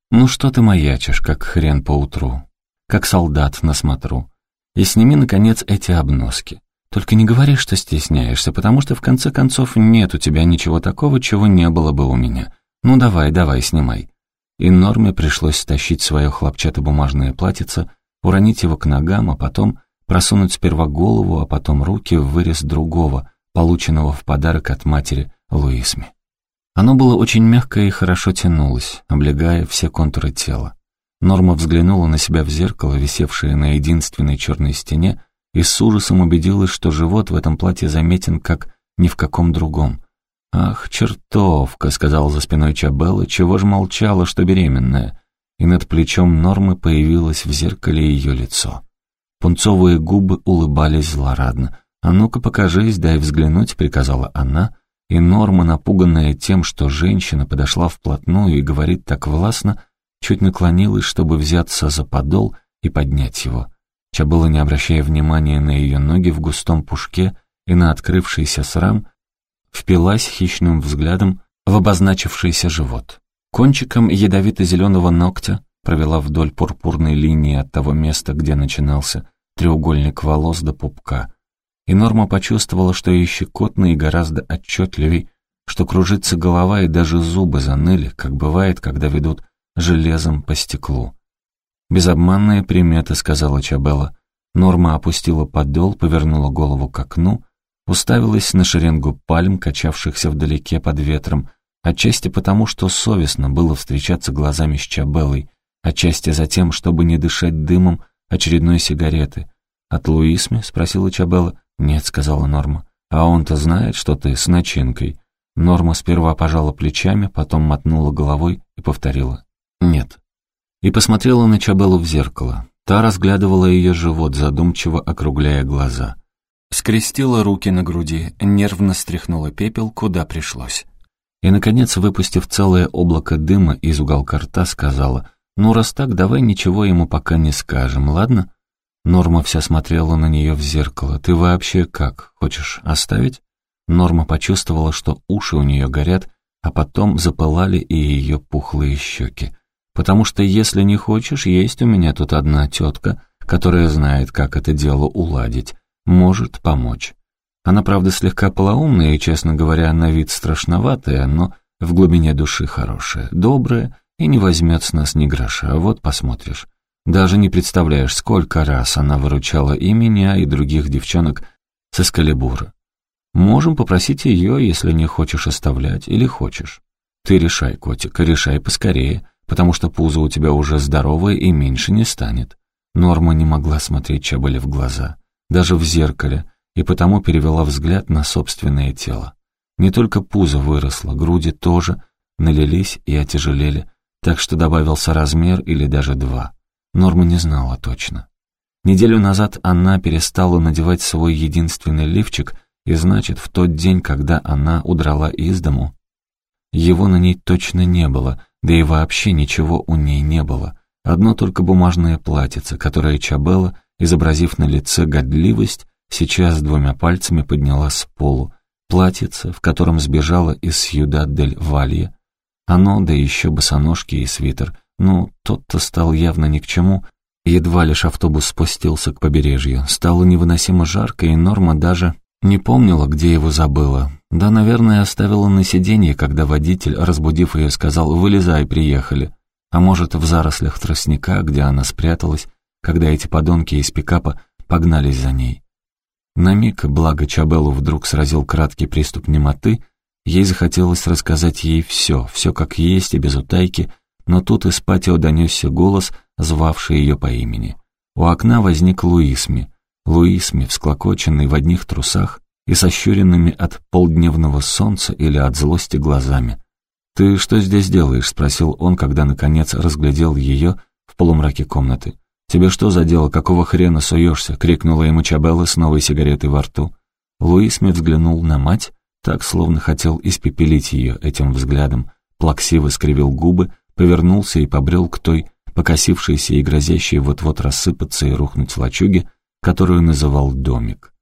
A: ну что ты маячишь, как хрен поутру, как солдат на смотру. И сними, наконец, эти обноски. Только не говори, что стесняешься, потому что в конце концов нет у тебя ничего такого, чего не было бы у меня. Ну давай, давай, снимай. И Норме пришлось стащить свое хлопчатобумажное платьице, уронить его к ногам, а потом просунуть сперва голову, а потом руки в вырез другого, полученного в подарок от матери Луисми. Оно было очень мягкое и хорошо тянулось, облегая все контуры тела. Норма взглянула на себя в зеркало, висевшее на единственной черной стене, и с ужасом убедилась, что живот в этом платье заметен, как ни в каком другом. «Ах, чертовка!» — сказал за спиной Чабелла, «чего ж молчала, что беременная?» И над плечом Нормы появилось в зеркале ее лицо. Пунцовые губы улыбались злорадно. «А ну-ка покажись, дай взглянуть», — приказала она, и Норма, напуганная тем, что женщина подошла вплотную и говорит так властно, чуть наклонилась, чтобы взяться за подол и поднять его. Чабыла, не обращая внимания на ее ноги в густом пушке и на открывшийся срам, впилась хищным взглядом в обозначившийся живот. Кончиком ядовито-зеленого ногтя провела вдоль пурпурной линии от того места, где начинался треугольник волос до пупка, и Норма почувствовала, что ей щекотно и гораздо отчетливей, что кружится голова и даже зубы заныли, как бывает, когда ведут железом по стеклу. «Безобманная примета», — сказала Чабелла. Норма опустила подол, повернула голову к окну, уставилась на шеренгу пальм, качавшихся вдалеке под ветром, отчасти потому, что совестно было встречаться глазами с Чабеллой, отчасти за тем, чтобы не дышать дымом очередной сигареты. «От Луисми?» — спросила Чабелла. «Нет», — сказала Норма. «А он-то знает, что ты с начинкой». Норма сперва пожала плечами, потом мотнула головой и повторила. «Нет». И посмотрела на Чабеллу в зеркало. Та разглядывала ее живот, задумчиво округляя глаза. Скрестила руки на груди, нервно стряхнула пепел, куда пришлось. И, наконец, выпустив целое облако дыма из уголка рта, сказала, «Ну, раз так, давай ничего ему пока не скажем, ладно?» Норма вся смотрела на нее в зеркало. «Ты вообще как? Хочешь оставить?» Норма почувствовала, что уши у нее горят, а потом запылали и ее пухлые щеки. «Потому что если не хочешь, есть у меня тут одна тетка, которая знает, как это дело уладить, может помочь. Она, правда, слегка полоумная и, честно говоря, на вид страшноватая, но в глубине души хорошая, добрая и не возьмет с нас ни гроша, вот посмотришь. Даже не представляешь, сколько раз она выручала и меня, и других девчонок с Эскалибура. Можем попросить ее, если не хочешь оставлять, или хочешь. Ты решай, котик, решай поскорее, потому что пузо у тебя уже здоровое и меньше не станет. Норма не могла смотреть Чабеле в глаза, даже в зеркале, и потому перевела взгляд на собственное тело. Не только пузо выросло, груди тоже налились и отяжелели, так что добавился размер или даже два. Норма не знала точно. Неделю назад она перестала надевать свой единственный лифчик, и значит, в тот день, когда она удрала из дому, его на ней точно не было, да и вообще ничего у ней не было. Одно только бумажное платьице, которое Чабелла, изобразив на лице годливость, сейчас двумя пальцами подняла с полу. Платьице, в котором сбежала из Сьюдад-дель-Валье. Оно, да еще босоножки и свитер. Ну, тот-то стал явно ни к чему. Едва лишь автобус спустился к побережью. Стало невыносимо жарко, и Норма даже не помнила, где его забыла. Да, наверное, оставила на сиденье, когда водитель, разбудив ее, сказал «Вылезай, приехали». А может, в зарослях тростника, где она спряталась, когда эти подонки из пикапа погнались за ней. На миг, благо Чабеллу вдруг сразил краткий приступ немоты, ей захотелось рассказать ей все, все как есть и без утайки, но тут из патио донесся голос, звавший ее по имени. У окна возник Луисми. Луисми, всклокоченный в одних трусах и сощуренными от полдневного солнца или от злости глазами. «Ты что здесь делаешь?» — спросил он, когда наконец разглядел ее в полумраке комнаты. «Тебе что за дело? Какого хрена суешься?» — крикнула ему Чабелла с новой сигаретой во рту. Луисми взглянул на мать, так, словно хотел испепелить ее этим взглядом, плаксиво скривил губы, повернулся и побрел к той, покосившейся и грозящей вот-вот рассыпаться и рухнуть лачуге, которую называл домик.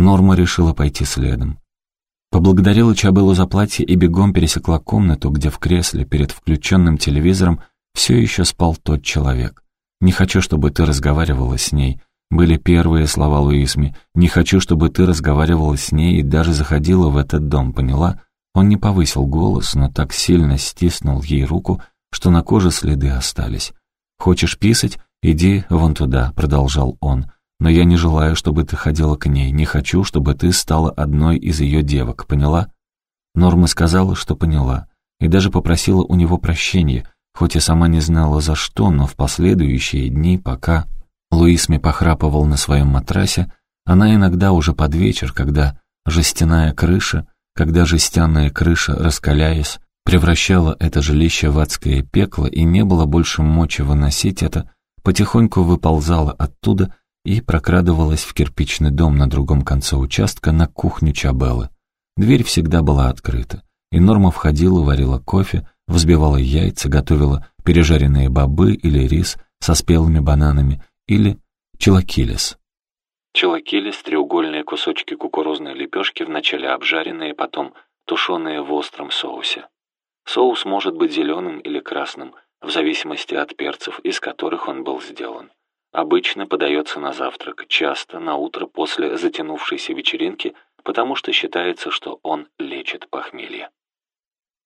A: Норма решила пойти следом. Поблагодарила Чабеллу за платье и бегом пересекла комнату, где в кресле перед включенным телевизором все еще спал тот человек. «Не хочу, чтобы ты разговаривала с ней», были первые слова Луисми. «Не хочу, чтобы ты разговаривала с ней и даже заходила в этот дом, поняла?» Он не повысил голос, но так сильно стиснул ей руку, что на коже следы остались. «Хочешь писать? Иди вон туда», — продолжал он. «Но я не желаю, чтобы ты ходила к ней. Не хочу, чтобы ты стала одной из ее девок, поняла?» Норма сказала, что поняла, и даже попросила у него прощения, хоть и сама не знала за что, но в последующие дни, пока Луисми похрапывал на своем матрасе, она иногда уже под вечер, когда жестяная крыша, когда жестяная крыша, раскаляясь, превращала это жилище в адское пекло и не было больше мочи выносить это, потихоньку выползала оттуда и прокрадывалась в кирпичный дом на другом конце участка на кухню Чабеллы. Дверь всегда была открыта, и Норма входила, варила кофе, взбивала яйца, готовила пережаренные бобы или рис со спелыми бананами или чилакилис. Чилакилис — треугольные кусочки кукурузной лепешки, вначале обжаренные, потом тушеные в остром соусе. Соус может быть зеленым или красным, в зависимости от перцев, из которых он был сделан. Обычно подается на завтрак, часто на утро после затянувшейся вечеринки, потому что считается, что он лечит похмелье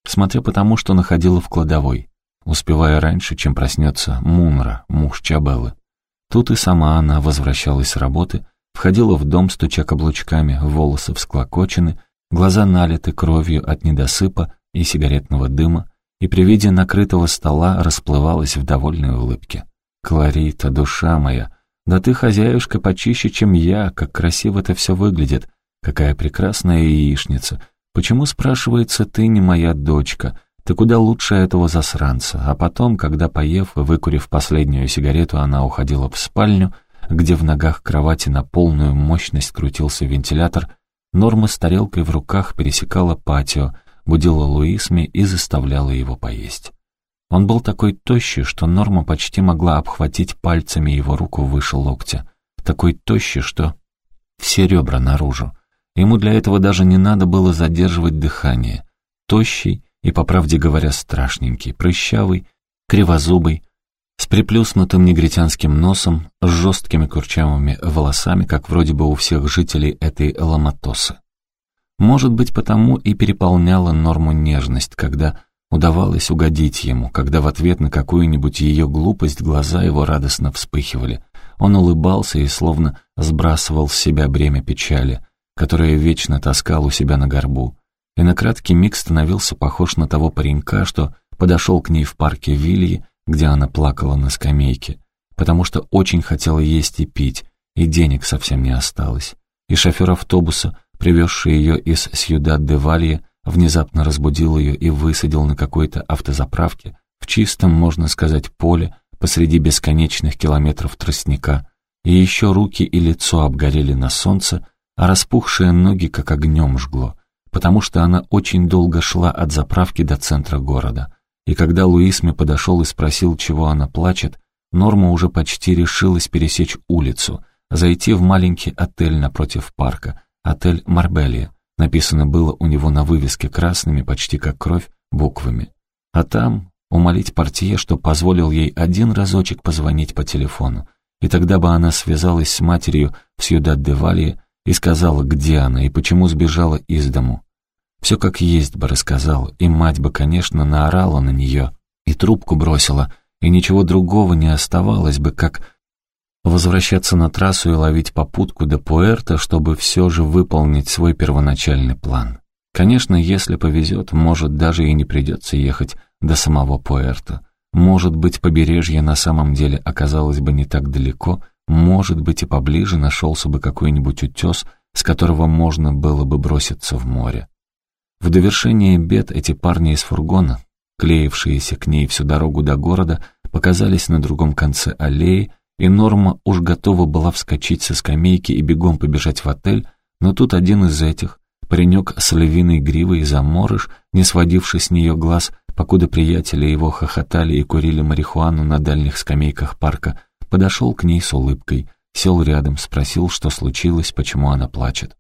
A: смотря по тому, что находила в кладовой, успевая раньше, чем проснется Мунра, муж Чабеллы. Тут и сама она возвращалась с работы, входила в дом, стуча каблучками, волосы всклокочены, глаза налиты кровью от недосыпа и сигаретного дыма, и при виде накрытого стола расплывалась в довольной улыбке. «Кларита, душа моя, да ты хозяюшка почище, чем я, как красиво это все выглядит, какая прекрасная яичница, Почему, спрашивается, ты не моя дочка? Ты куда лучше этого засранца. А потом, когда, поев и выкурив последнюю сигарету, она уходила в спальню, где в ногах кровати на полную мощность крутился вентилятор, Норма с тарелкой в руках пересекала патио, будила Луисми и заставляла его поесть. Он был такой тощий, что Норма почти могла обхватить пальцами его руку выше локтя. Такой тощий, что все ребра наружу. Ему для этого даже не надо было задерживать дыхание. Тощий и, по правде говоря, страшненький, прыщавый, кривозубый, с приплюснутым негритянским носом, с жесткими курчавыми волосами, как вроде бы у всех жителей этой Ламатосы. Может быть, потому и переполняла норму нежность, когда удавалось угодить ему, когда в ответ на какую-нибудь ее глупость глаза его радостно вспыхивали. Он улыбался и словно сбрасывал с себя бремя печали, которое вечно таскал у себя на горбу. И на краткий миг становился похож на того паренька, что подошел к ней в парке Вильи, где она плакала на скамейке, потому что очень хотела есть и пить, и денег совсем не осталось. И шофер автобуса, привезший ее из Сьюдад-де-Валье, внезапно разбудил ее и высадил на какой-то автозаправке в чистом, можно сказать, поле посреди бесконечных километров тростника, и еще руки и лицо обгорели на солнце, а распухшие ноги как огнем жгло, потому что она очень долго шла от заправки до центра города. И когда Луисме подошел и спросил, чего она плачет, Норма уже почти решилась пересечь улицу, зайти в маленький отель напротив парка, отель «Марбелья», написано было у него на вывеске красными, почти как кровь, буквами. А там умолить портье, что позволил ей один разочек позвонить по телефону, и тогда бы она связалась с матерью в Сьюдад-де-Валье и сказала, где она и почему сбежала из дому. Все как есть бы рассказала, и мать бы, конечно, наорала на нее, и трубку бросила, и ничего другого не оставалось бы, как возвращаться на трассу и ловить попутку до Пуэрто, чтобы все же выполнить свой первоначальный план. Конечно, если повезет, может, даже и не придется ехать до самого Пуэрто. Может быть, побережье на самом деле оказалось бы не так далеко, может быть, и поближе нашелся бы какой-нибудь утес, с которого можно было бы броситься в море. В довершение бед эти парни из фургона, клеившиеся к ней всю дорогу до города, показались на другом конце аллеи, и Норма уж готова была вскочить со скамейки и бегом побежать в отель, но тут один из этих, паренек с львиной гривой и заморыш, не сводивший с нее глаз, покуда приятели его хохотали и курили марихуану на дальних скамейках парка, подошел к ней с улыбкой, сел рядом, спросил, что случилось, почему она плачет.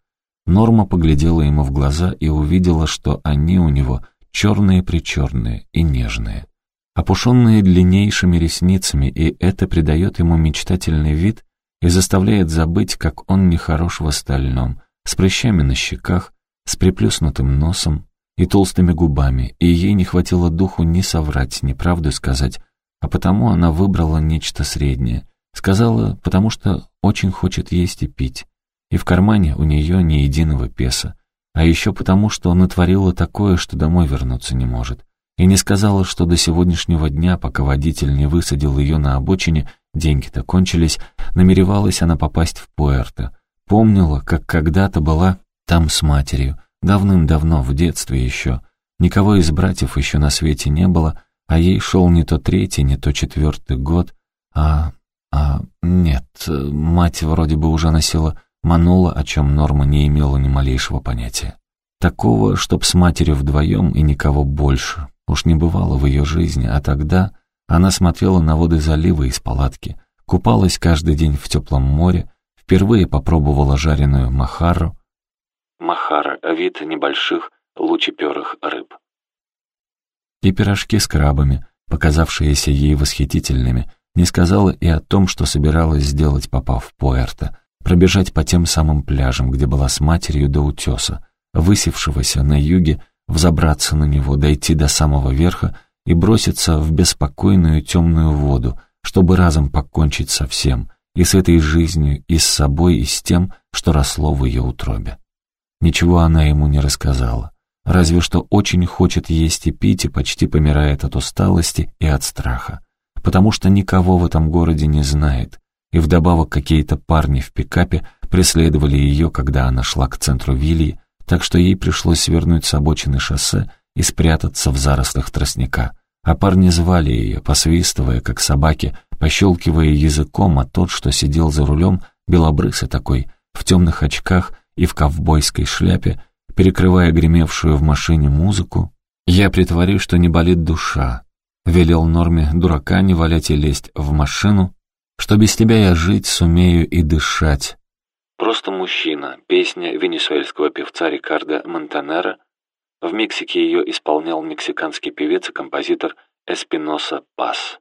A: Норма поглядела ему в глаза и увидела, что они у него черные-причерные и нежные, опушенные длиннейшими ресницами, и это придает ему мечтательный вид и заставляет забыть, как он нехорош в остальном, с прыщами на щеках, с приплюснутым носом и толстыми губами, и ей не хватило духу ни соврать, ни правду сказать, а потому она выбрала нечто среднее. Сказала, потому что очень хочет есть и пить и в кармане у нее ни единого песа. А еще потому, что натворила такое, что домой вернуться не может. И не сказала, что до сегодняшнего дня, пока водитель не высадил ее на обочине, деньги-то кончились, намеревалась она попасть в Пуэрто. Помнила, как когда-то была там с матерью, давным-давно, в детстве еще. Никого из братьев еще на свете не было, а ей шел не то третий, не то четвертый год, а... а... нет, мать вроде бы уже носила манула, о чем Норма не имела ни малейшего понятия. Такого, чтоб с матерью вдвоем и никого больше, уж не бывало в ее жизни, а тогда она смотрела на воды залива из палатки, купалась каждый день в теплом море, впервые попробовала жареную махару. Махара — вид небольших лучеперых рыб. И пирожки с крабами, показавшиеся ей восхитительными, не сказала и о том, что собиралась сделать, попав в Пуэрто — пробежать по тем самым пляжам, где была с матерью до утеса, высевшегося на юге, взобраться на него, дойти до самого верха и броситься в беспокойную темную воду, чтобы разом покончить со всем, и с этой жизнью, и с собой, и с тем, что росло в ее утробе. Ничего она ему не рассказала, разве что очень хочет есть и пить и почти помирает от усталости и от страха, потому что никого в этом городе не знает, и вдобавок какие-то парни в пикапе преследовали ее, когда она шла к центру Вильи, так что ей пришлось свернуть с обочины шоссе и спрятаться в зарослях тростника. А парни звали ее, посвистывая, как собаки, пощелкивая языком, а тот, что сидел за рулем, белобрысый такой, в темных очках и в ковбойской шляпе, перекрывая гремевшую в машине музыку, «Я притворю, что не болит душа», — велел Норме дурака не валять и лезть в машину, что без тебя я жить сумею и дышать. Мужчина. Песня венесуэльского певца Рикардо Монтанера. В Мексике ее исполнял мексиканский певец и композитор Эспиноса Пас.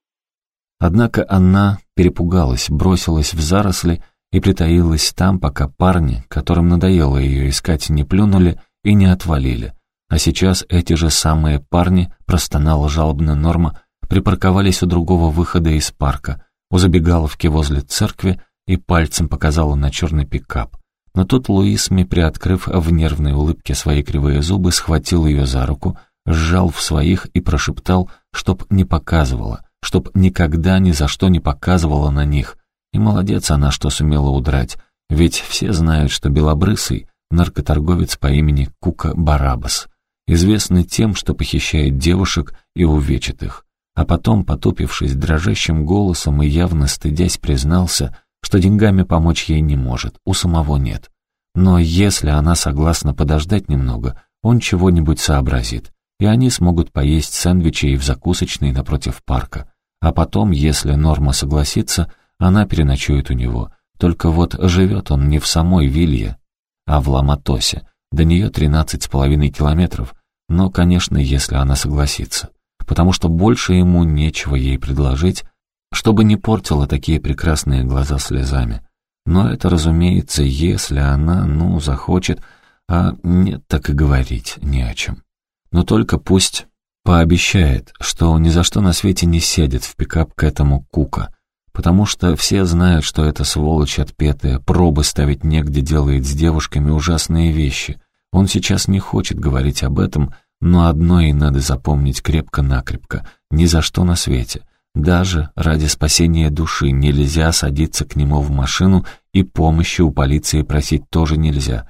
A: Однако она перепугалась, бросилась в заросли и притаилась там, пока парни, которым надоело ее искать, не плюнули и не отвалили. А сейчас эти же самые парни, простонала жалобно Норма, припарковались у другого выхода из парка — у забегаловки возле церкви и пальцем показала на черный пикап. Но тут Луисми, приоткрыв в нервной улыбке свои кривые зубы, схватил ее за руку, сжал в своих и прошептал, чтоб не показывала, чтоб никогда ни за что не показывала на них. И молодец она, что сумела удрать, ведь все знают, что Белобрысый — наркоторговец по имени Кука Барабас, известный тем, что похищает девушек и увечит их. А потом, потупившись дрожащим голосом и явно стыдясь, признался, что деньгами помочь ей не может, у самого нет. Но если она согласна подождать немного, он чего-нибудь сообразит, и они смогут поесть сэндвичи в закусочной напротив парка. А потом, если Норма согласится, она переночует у него. Только вот живет он не в самой Вилье, а в Ламатосе. До нее тринадцать с половиной километров, но, конечно, если она согласится. Потому что больше ему нечего ей предложить, чтобы не портила такие прекрасные глаза слезами. Но это, разумеется, если она, ну, захочет, а нет, так и говорить не о чем. Но только пусть пообещает, что ни за что на свете не сядет в пикап к этому Кука, потому что все знают, что эта сволочь отпетая, пробы ставить негде делает с девушками ужасные вещи. Он сейчас не хочет говорить об этом, но одно и надо запомнить крепко-накрепко, ни за что на свете — даже ради спасения души нельзя садиться к нему в машину и помощи у полиции просить тоже нельзя,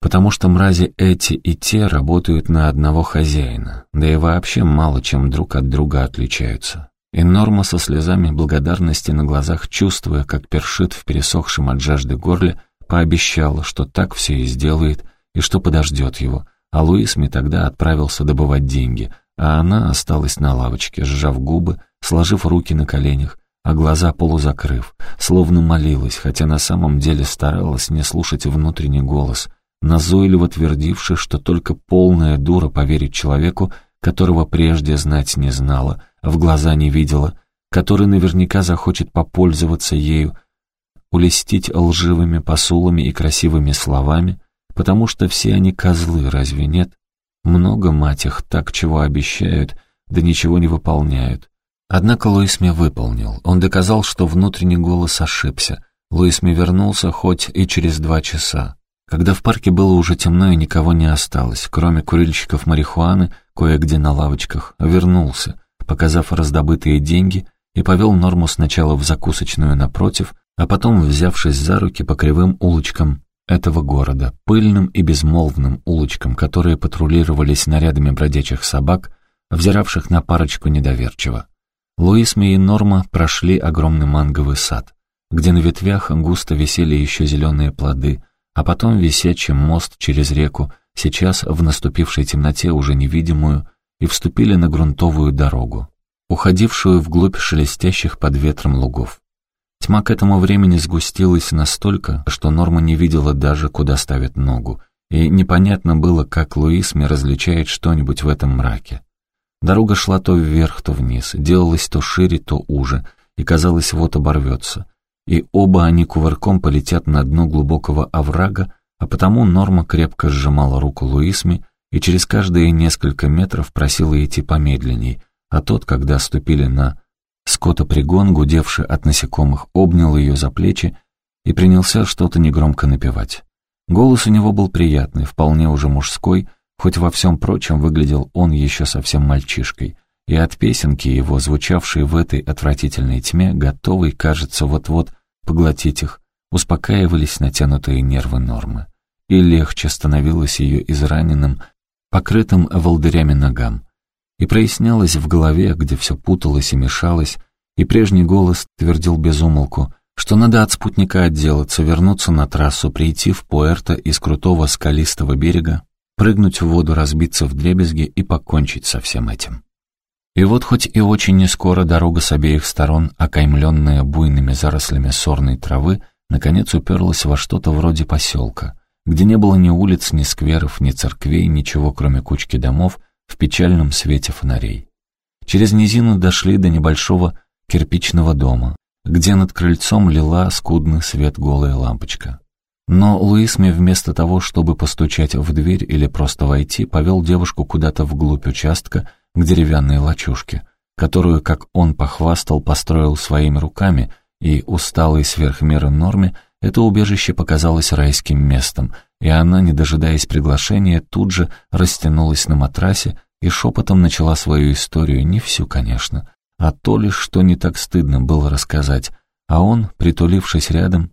A: потому что мрази эти и те работают на одного хозяина, да и вообще мало чем друг от друга отличаются. И Норма со слезами благодарности на глазах, чувствуя, как першит в пересохшем от жажды горле, пообещала, что так все и сделает, и что подождет его, а Луис мне тогда отправился добывать деньги, а она осталась на лавочке, сжав губы, сложив руки на коленях, а глаза полузакрыв, словно молилась, хотя на самом деле старалась не слушать внутренний голос, назойливо твердивший, что только полная дура поверит человеку, которого прежде знать не знала, в глаза не видела, который наверняка захочет попользоваться ею, улестить лживыми посулами и красивыми словами, потому что все они козлы, разве нет? Много, мать их, так чего обещают, да ничего не выполняют. Однако Луисми выполнил. Он доказал, что внутренний голос ошибся. Луисми вернулся хоть и через два часа. Когда в парке было уже темно и никого не осталось, кроме курильщиков марихуаны, кое-где на лавочках, вернулся, показав раздобытые деньги, и повел Норму сначала в закусочную напротив, а потом, взявшись за руки по кривым улочкам этого города, пыльным и безмолвным улочкам, которые патрулировались нарядами бродячих собак, взиравших на парочку недоверчиво. Луисми и Норма прошли огромный манговый сад, где на ветвях густо висели еще зеленые плоды, а потом висячий мост через реку, сейчас в наступившей темноте уже невидимую, и вступили на грунтовую дорогу, уходившую вглубь шелестящих под ветром лугов. Тьма к этому времени сгустилась настолько, что Норма не видела даже, куда ставит ногу, и непонятно было, как Луисми различает что-нибудь в этом мраке. Дорога шла то вверх, то вниз, делалась то шире, то уже, и казалось, вот оборвется. И оба они кувырком полетят на дно глубокого оврага, а потому Норма крепко сжимала руку Луисми и через каждые несколько метров просила идти помедленней, а тот, когда ступили на скотопригон, гудевший от насекомых, обнял ее за плечи и принялся что-то негромко напевать. Голос у него был приятный, вполне уже мужской, Хоть во всем прочем выглядел он еще совсем мальчишкой, и от песенки его, звучавшей в этой отвратительной тьме, готовый, кажется, вот-вот поглотить их, успокаивались натянутые нервы нормы. И легче становилось ее израненным, покрытым волдырями ногам. И прояснялось в голове, где все путалось и мешалось, и прежний голос твердил безумолку, что надо от спутника отделаться, вернуться на трассу, прийти в Пуэрто из крутого скалистого берега, прыгнуть в воду, разбиться в дребезги и покончить со всем этим. И вот хоть и очень нескоро дорога с обеих сторон, окаймленная буйными зарослями сорной травы, наконец уперлась во что-то вроде поселка, где не было ни улиц, ни скверов, ни церквей, ничего, кроме кучки домов в печальном свете фонарей. Через низину дошли до небольшого кирпичного дома, где над крыльцом лила скудный свет голая лампочка. Но Луисми вместо того, чтобы постучать в дверь или просто войти, повел девушку куда-то вглубь участка к деревянной лачушке, которую, как он похвастал, построил своими руками, и усталой сверх норме Это убежище показалось райским местом, и она, не дожидаясь приглашения, тут же растянулась на матрасе и шепотом начала свою историю, не всю, конечно, а то лишь, что не так стыдно было рассказать, а он, притулившись рядом,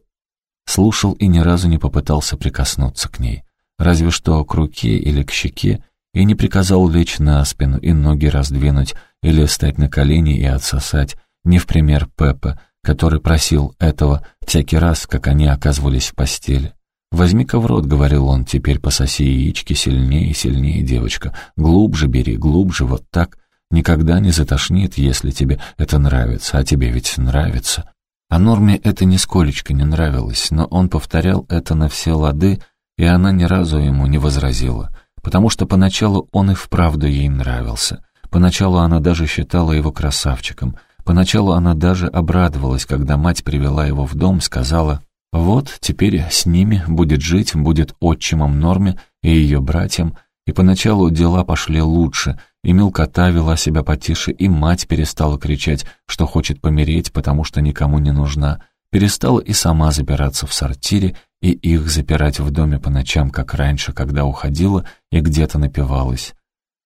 A: слушал и ни разу не попытался прикоснуться к ней, разве что к руке или к щеке, и не приказал лечь на спину и ноги раздвинуть или встать на колени и отсосать, не в пример Пеппа, который просил этого всякий раз, как они оказывались в постели. «Возьми-ка в рот», — говорил он, — «теперь пососи яички сильнее и сильнее, девочка. Глубже бери, глубже, вот так. Никогда не затошнит, если тебе это нравится, а тебе ведь нравится». А Норме это нисколечко не нравилось, но он повторял это на все лады, и она ни разу ему не возразила, потому что поначалу он и вправду ей нравился. Поначалу она даже считала его красавчиком — Поначалу она даже обрадовалась, когда мать привела его в дом, сказала, «Вот, теперь с ними будет жить, будет отчимом Норме и ее братьям». И поначалу дела пошли лучше, и мелкота вела себя потише, и мать перестала кричать, что хочет помереть, потому что никому не нужна. Перестала и сама запираться в сортире, и их запирать в доме по ночам, как раньше, когда уходила и где-то напивалась.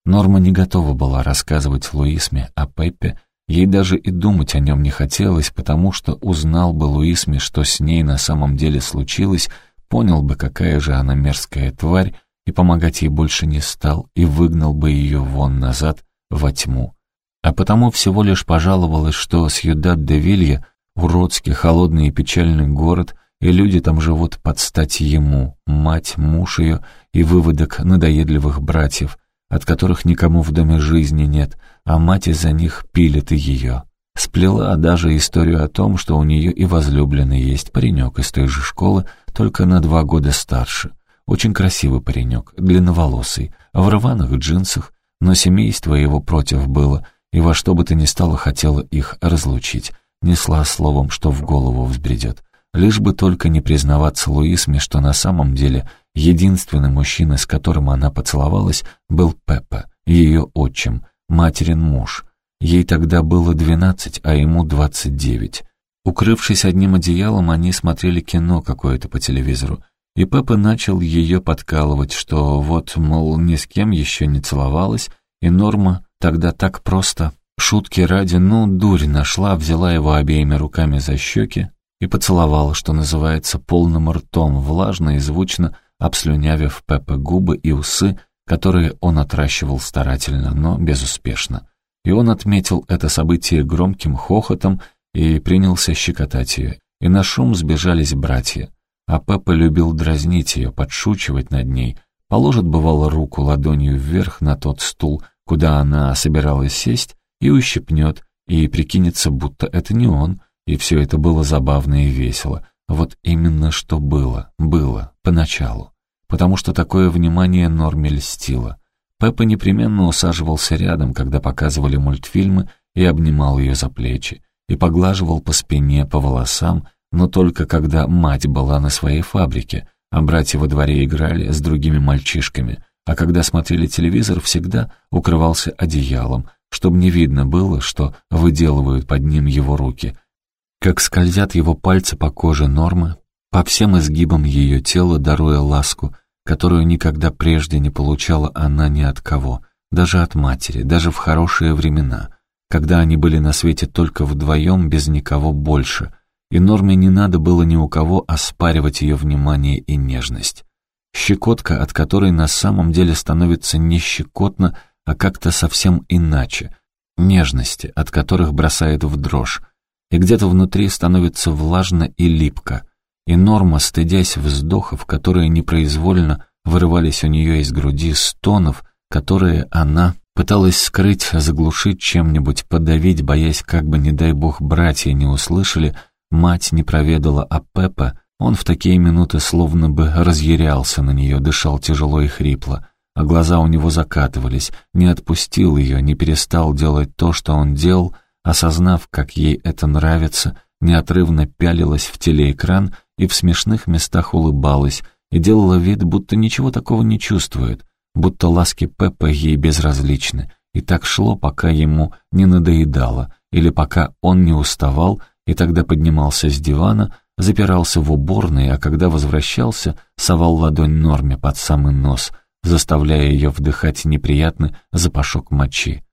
A: Норма не готова была рассказывать Луисме о Пеппе, Ей даже и думать о нем не хотелось, потому что узнал бы Луисми, что с ней на самом деле случилось, понял бы, какая же она мерзкая тварь, и помогать ей больше не стал, и выгнал бы ее вон назад, во тьму. А потому всего лишь пожаловалась, что Сьюдад-де-Вилья — уродский, холодный и печальный город, и люди там живут под стать ему, мать, муж ее и выводок надоедливых братьев, от которых никому в доме жизни нет — а мать из-за них пилит и ее. Сплела даже историю о том, что у нее и возлюбленный есть паренек из той же школы, только на два года старше. Очень красивый паренек, длинноволосый, в рваных джинсах, но семейство его против было, и во что бы то ни стало хотела их разлучить. Несла словом, что в голову взбредет. Лишь бы только не признаваться Луисме, что на самом деле единственный мужчина, с которым она поцеловалась, был Пеппа, ее отчим, материн муж. Ей тогда было двенадцать, а ему двадцать девять. Укрывшись одним одеялом, они смотрели кино какое-то по телевизору, и Пеппа начал ее подкалывать, что вот, мол, ни с кем еще не целовалась, и Норма тогда так просто, шутки ради, ну, дурь нашла, взяла его обеими руками за щеки и поцеловала, что называется, полным ртом, влажно и звучно, обслюнявив Пеппа губы и усы, которые он отращивал старательно, но безуспешно. И он отметил это событие громким хохотом и принялся щекотать ее. И на шум сбежались братья. А Пеппа любил дразнить ее, подшучивать над ней. Положит, бывало, руку ладонью вверх на тот стул, куда она собиралась сесть, и ущипнет, и прикинется, будто это не он, и все это было забавно и весело. Вот именно что было, было, поначалу потому что такое внимание Норме льстило. Пеппа непременно усаживался рядом, когда показывали мультфильмы, и обнимал ее за плечи, и поглаживал по спине, по волосам, но только когда мать была на своей фабрике, а братья во дворе играли с другими мальчишками, а когда смотрели телевизор, всегда укрывался одеялом, чтобы не видно было, что выделывают под ним его руки, как скользят его пальцы по коже Нормы, по всем изгибам ее тела даруя ласку, которую никогда прежде не получала она ни от кого, даже от матери, даже в хорошие времена, когда они были на свете только вдвоем, без никого больше, и Норме не надо было ни у кого оспаривать ее внимание и нежность. Щекотка, от которой на самом деле становится не щекотно, а как-то совсем иначе, нежности, от которых бросает в дрожь, и где-то внутри становится влажно и липко, и Норма, стыдясь вздохов, которые непроизвольно вырывались у нее из груди, стонов, которые она пыталась скрыть, заглушить чем-нибудь, подавить, боясь, как бы, не дай бог, братья не услышали, мать не проведала о Пеппа, он в такие минуты словно бы разъярялся на нее, дышал тяжело и хрипло, а глаза у него закатывались, не отпустил ее, не перестал делать то, что он делал, осознав, как ей это нравится, неотрывно пялилась в телеэкран и в смешных местах улыбалась, и делала вид, будто ничего такого не чувствует, будто ласки Пеппа ей безразличны, и так шло, пока ему не надоедало, или пока он не уставал, и тогда поднимался с дивана, запирался в уборной, а когда возвращался, совал ладонь Норме под самый нос, заставляя ее вдыхать неприятный запашок мочи.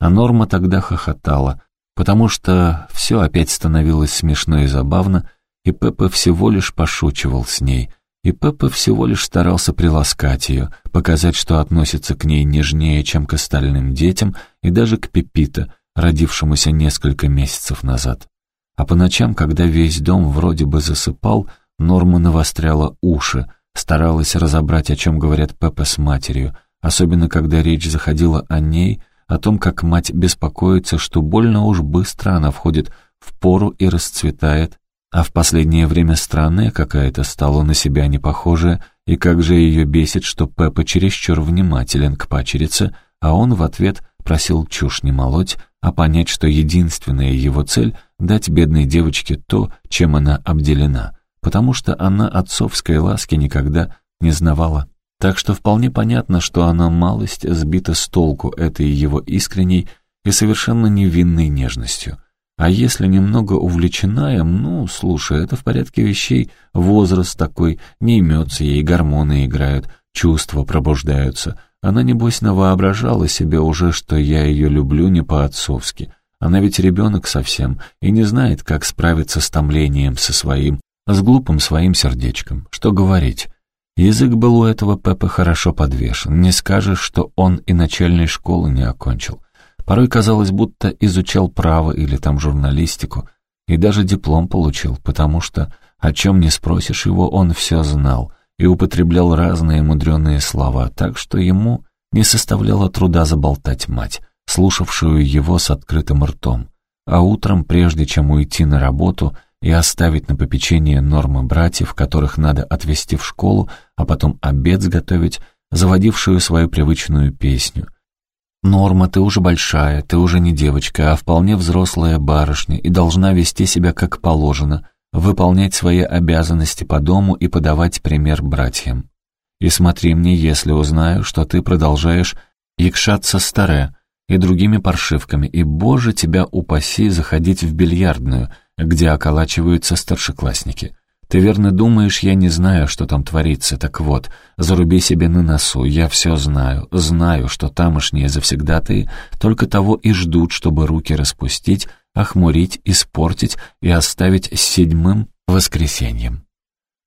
A: А Норма тогда хохотала, потому что все опять становилось смешно и забавно, и Пеппа всего лишь пошучивал с ней, и Пеппа всего лишь старался приласкать ее, показать, что относится к ней нежнее, чем к остальным детям, и даже к Пепито, родившемуся несколько месяцев назад. А по ночам, когда весь дом вроде бы засыпал, Норма навостряла уши, старалась разобрать, о чем говорят Пеппа с матерью, особенно когда речь заходила о ней, о том, как мать беспокоится, что больно уж быстро она входит в пору и расцветает, а в последнее время странная какая-то стала на себя не похожая, и как же ее бесит, что Пеппа чересчур внимателен к пачерице, а он в ответ просил чушь не молоть, а понять, что единственная его цель — дать бедной девочке то, чем она обделена, потому что она отцовской ласки никогда не знавала. Так что вполне понятно, что она малость сбита с толку этой его искренней и совершенно невинной нежностью. А если немного увлечена им, ну, слушай, это в порядке вещей, возраст такой, не имется ей, гормоны играют, чувства пробуждаются. Она, небось, навоображала себе уже, что я ее люблю не по-отцовски. Она ведь ребенок совсем и не знает, как справиться с томлением со своим, с глупым своим сердечком. Что говорить? Язык был у этого Пеппа хорошо подвешен. Не скажешь, что он и начальной школы не окончил. Порой казалось, будто изучал право или там журналистику, и даже диплом получил, потому что, о чем не спросишь его, он все знал и употреблял разные мудреные слова, так что ему не составляло труда заболтать мать, слушавшую его с открытым ртом. А утром, прежде чем уйти на работу и оставить на попечение нормы братьев, которых надо отвезти в школу, а потом обед сготовить, заводившую свою привычную песню — «Норма, ты уже большая, ты уже не девочка, а вполне взрослая барышня и должна вести себя как положено, выполнять свои обязанности по дому и подавать пример братьям. И смотри мне, если узнаю, что ты продолжаешь якшаться старе и другими паршивками, и, боже, тебя упаси заходить в бильярдную, где околачиваются старшеклассники». Ты верно думаешь, я не знаю, что там творится. Так вот, заруби себе на носу, я все знаю. Знаю, что тамошние завсегдатые только того и ждут, чтобы руки распустить, охмурить, испортить и оставить седьмым воскресеньем.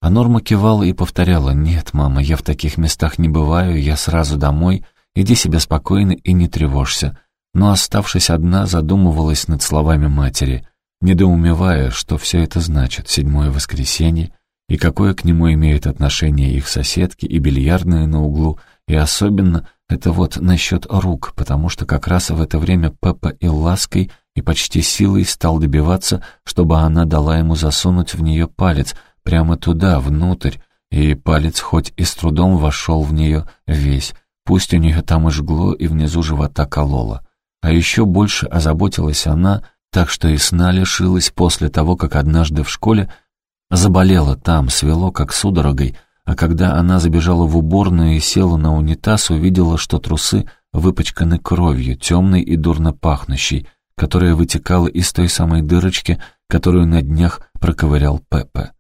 A: А Норма кивала и повторяла, «Нет, мама, я в таких местах не бываю, я сразу домой, иди себе спокойно и не тревожься». Но, оставшись одна, задумывалась над словами матери — недоумевая, что все это значит, седьмое воскресенье, и какое к нему имеют отношение их соседки и бильярдные на углу, и особенно это вот насчет рук, потому что как раз в это время Пеппа и лаской и почти силой стал добиваться, чтобы она дала ему засунуть в нее палец, прямо туда, внутрь, и палец хоть и с трудом вошел в нее весь, пусть у нее там и жгло, и внизу живота кололо. А еще больше озаботилась она — так что и сна лишилась после того, как однажды в школе заболела там, свело как судорогой, а когда она забежала в уборную и села на унитаз, увидела, что трусы выпачканы кровью, темной и дурно пахнущей, которая вытекала из той самой дырочки, которую на днях проковырял Пеппе.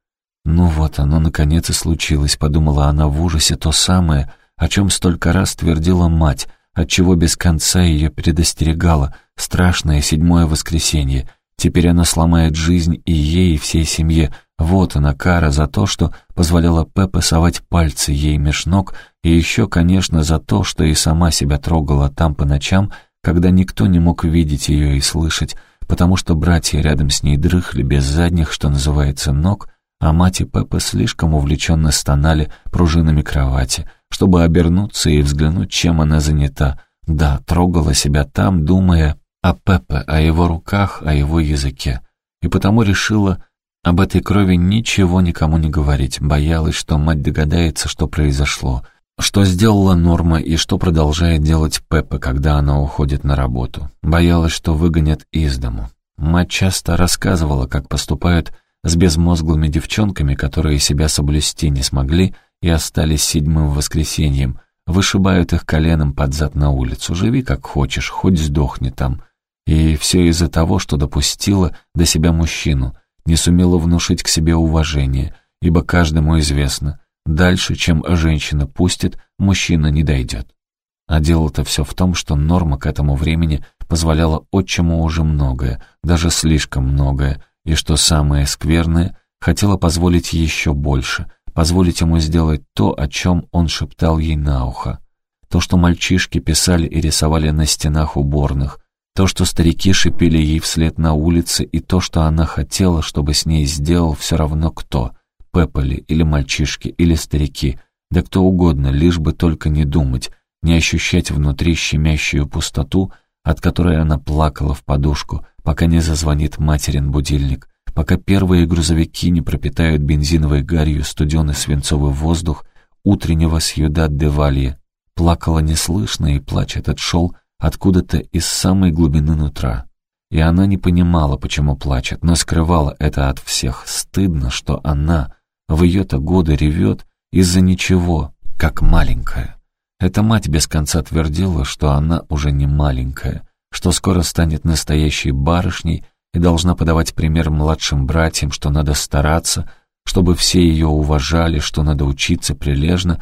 A: «Ну вот оно, наконец, и случилось», — подумала она в ужасе, то самое, о чем столько раз твердила мать, отчего без конца ее предостерегала, страшное седьмое воскресенье. Теперь она сломает жизнь и ей, и всей семье. Вот она кара за то, что позволяла Пеппе совать пальцы ей меж ног, и еще, конечно, за то, что и сама себя трогала там по ночам, когда никто не мог видеть ее и слышать, потому что братья рядом с ней дрыхли без задних, что называется, ног, а мать и Пеппа слишком увлеченно стонали пружинами кровати, чтобы обернуться и взглянуть, чем она занята. Да, трогала себя там, думая о Пеппе, о его руках, о его языке. И потому решила об этой крови ничего никому не говорить, боялась, что мать догадается, что произошло, что сделала Норма и что продолжает делать Пеппа, когда она уходит на работу. Боялась, что выгонят из дому. Мать часто рассказывала, как поступают с безмозглыми девчонками, которые себя соблюсти не смогли и остались седьмым воскресеньем, вышибают их коленом под зад на улицу. Живи как хочешь, хоть сдохни там. И все из-за того, что допустила до себя мужчину. не сумела внушить к себе уважение, ибо каждому известно, дальше, чем женщина пустит, мужчина не дойдет. А дело-то все в том, что норма к этому времени позволяла отчиму уже многое, даже слишком многое, и что самое скверное, хотела позволить еще больше, позволить ему сделать то, о чем он шептал ей на ухо. То, что мальчишки писали и рисовали на стенах уборных, то, что старики шипели ей вслед на улице, и то, что она хотела, чтобы с ней сделал все равно кто, Пеппали или мальчишки, или старики, да кто угодно, лишь бы только не думать, не ощущать внутри щемящую пустоту, от которой она плакала в подушку, пока не зазвонит материн будильник, пока первые грузовики не пропитают бензиновой гарью студеный свинцовый воздух утреннего Сьюдад-де-Валье. Плакала неслышно, и плач этот шел откуда-то из самой глубины нутра. И она не понимала, почему плачет, но скрывала это от всех. Стыдно, что она в ее-то годы ревет из-за ничего, как маленькая. Эта мать без конца твердила, что она уже не маленькая, что скоро станет настоящей барышней и должна подавать пример младшим братьям, что надо стараться, чтобы все ее уважали, что надо учиться прилежно,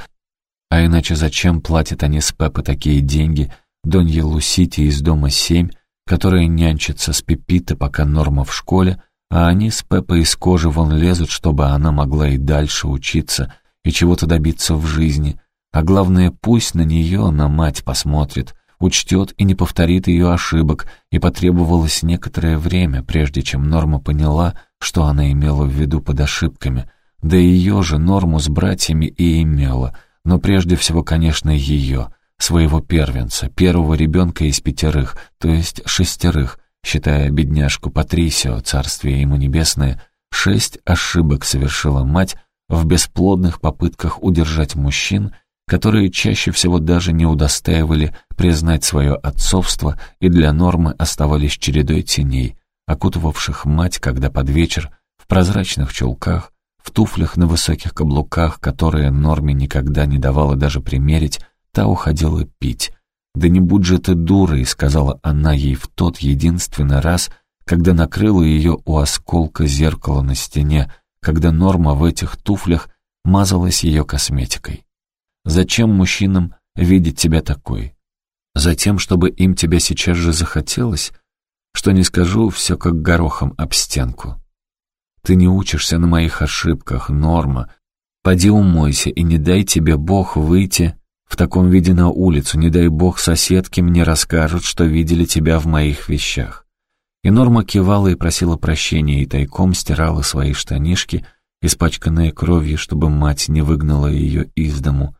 A: а иначе зачем платят они с Пеппы такие деньги — Донья Лусити из дома 7, которая нянчится с Пепитой, пока Норма в школе, а они с Пеппой из кожи вон лезут, чтобы она могла и дальше учиться и чего-то добиться в жизни. А главное, пусть на нее, на мать посмотрит, учтет и не повторит ее ошибок, и потребовалось некоторое время, прежде чем Норма поняла, что она имела в виду под ошибками. Да и ее же Норму с братьями и имела, но прежде всего, конечно, ее — своего первенца, первого ребенка из пятерых, то есть шестерых, считая бедняжку Патрисио, царствие ему небесное, шесть ошибок совершила мать в бесплодных попытках удержать мужчин, которые чаще всего даже не удостаивали признать свое отцовство и для нормы оставались чередой теней, окутывавших мать, когда под вечер в прозрачных чулках, в туфлях на высоких каблуках, которые норме никогда не давала даже примерить, Та уходила пить. «Да не будь же ты дурой», — сказала она ей в тот единственный раз, когда накрыла ее у осколка зеркала на стене, когда Норма в этих туфлях мазалась ее косметикой. «Зачем мужчинам видеть тебя такой? Затем, чтобы им тебя сейчас же захотелось? Что не скажу, все как горохом об стенку. Ты не учишься на моих ошибках, Норма. Поди умойся, и не дай тебе Бог выйти в таком виде на улицу, не дай бог соседки мне расскажут, что видели тебя в моих вещах. И Норма кивала и просила прощения, и тайком стирала свои штанишки, испачканные кровью, чтобы мать не выгнала ее из дому.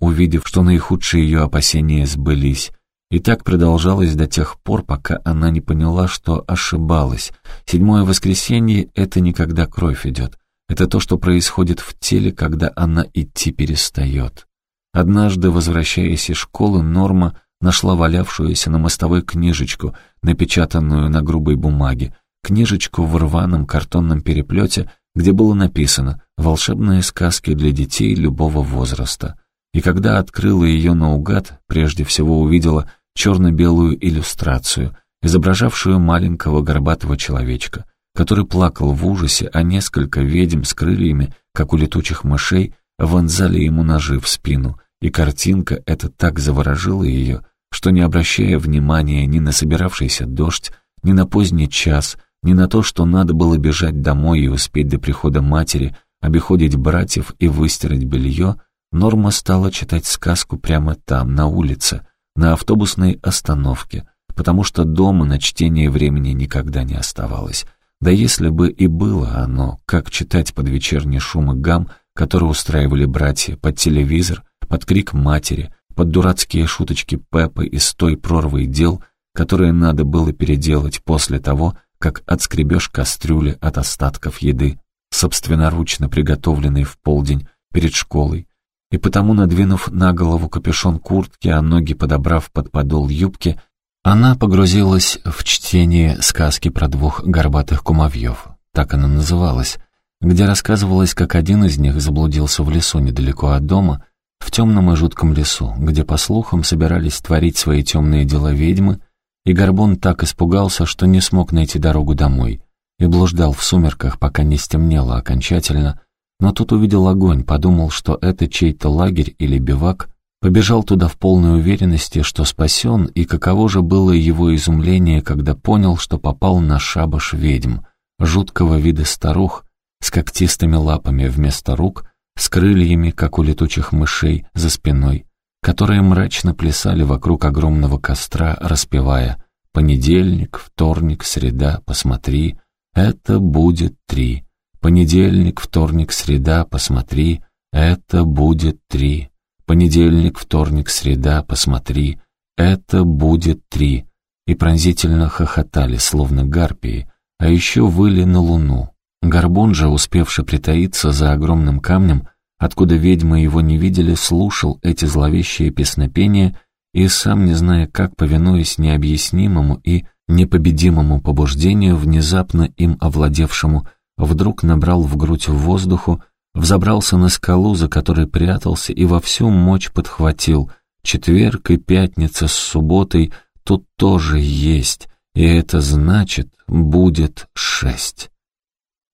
A: Увидев, что наихудшие ее опасения сбылись, и так продолжалось до тех пор, пока она не поняла, что ошибалась. Седьмое воскресенье — это не когда кровь идет. Это то, что происходит в теле, когда она идти перестает. Однажды, возвращаясь из школы, Норма нашла валявшуюся на мостовой книжечку, напечатанную на грубой бумаге, книжечку в рваном картонном переплете, где было написано «Волшебные сказки для детей любого возраста». И когда открыла ее наугад, прежде всего увидела черно-белую иллюстрацию, изображавшую маленького горбатого человечка, который плакал в ужасе, а несколько ведьм с крыльями, как у летучих мышей, вонзали ему ножи в спину, и картинка эта так заворожила ее, что не обращая внимания ни на собиравшийся дождь, ни на поздний час, ни на то, что надо было бежать домой и успеть до прихода матери, обиходить братьев и выстирать белье, Норма стала читать сказку прямо там, на улице, на автобусной остановке, потому что дома на чтение времени никогда не оставалось. Да если бы и было оно, как читать под вечерний шум и гам, который устраивали братья, под телевизор — под крик матери, под дурацкие шуточки Пеппы из той прорвы дел, которые надо было переделать после того, как отскребешь кастрюли от остатков еды, собственноручно приготовленной в полдень перед школой, и потому, надвинув на голову капюшон куртки, а ноги подобрав под подол юбки, она погрузилась в чтение сказки про двух горбатых кумовьев, так она называлась, где рассказывалось, как один из них заблудился в лесу недалеко от дома, в темном и жутком лесу, где, по слухам, собирались творить свои темные дела ведьмы, и Горбун так испугался, что не смог найти дорогу домой. и блуждал в сумерках, пока не стемнело окончательно, но тут увидел огонь, подумал, что это чей-то лагерь или бивак, побежал туда в полной уверенности, что спасен, и каково же было его изумление, когда понял, что попал на шабаш ведьм, жуткого вида старух, с когтистыми лапами вместо рук, с крыльями, как у летучих мышей, за спиной, которые мрачно плясали вокруг огромного костра, распевая «Понедельник, вторник, среда, посмотри, это будет три. Понедельник, вторник, среда, посмотри, это будет три. Понедельник, вторник, среда, посмотри, это будет три». И пронзительно хохотали, словно гарпии, а еще выли на луну. Горбун же, успевший притаиться за огромным камнем, откуда ведьмы его не видели, слушал эти зловещие песнопения и, сам не зная как, повинуясь необъяснимому и непобедимому побуждению, внезапно им овладевшему, вдруг набрал в грудь воздуху, взобрался на скалу, за которой прятался, и во всю мощь подхватил. Четверг и пятница с субботой тут тоже есть, и это значит, будет шесть.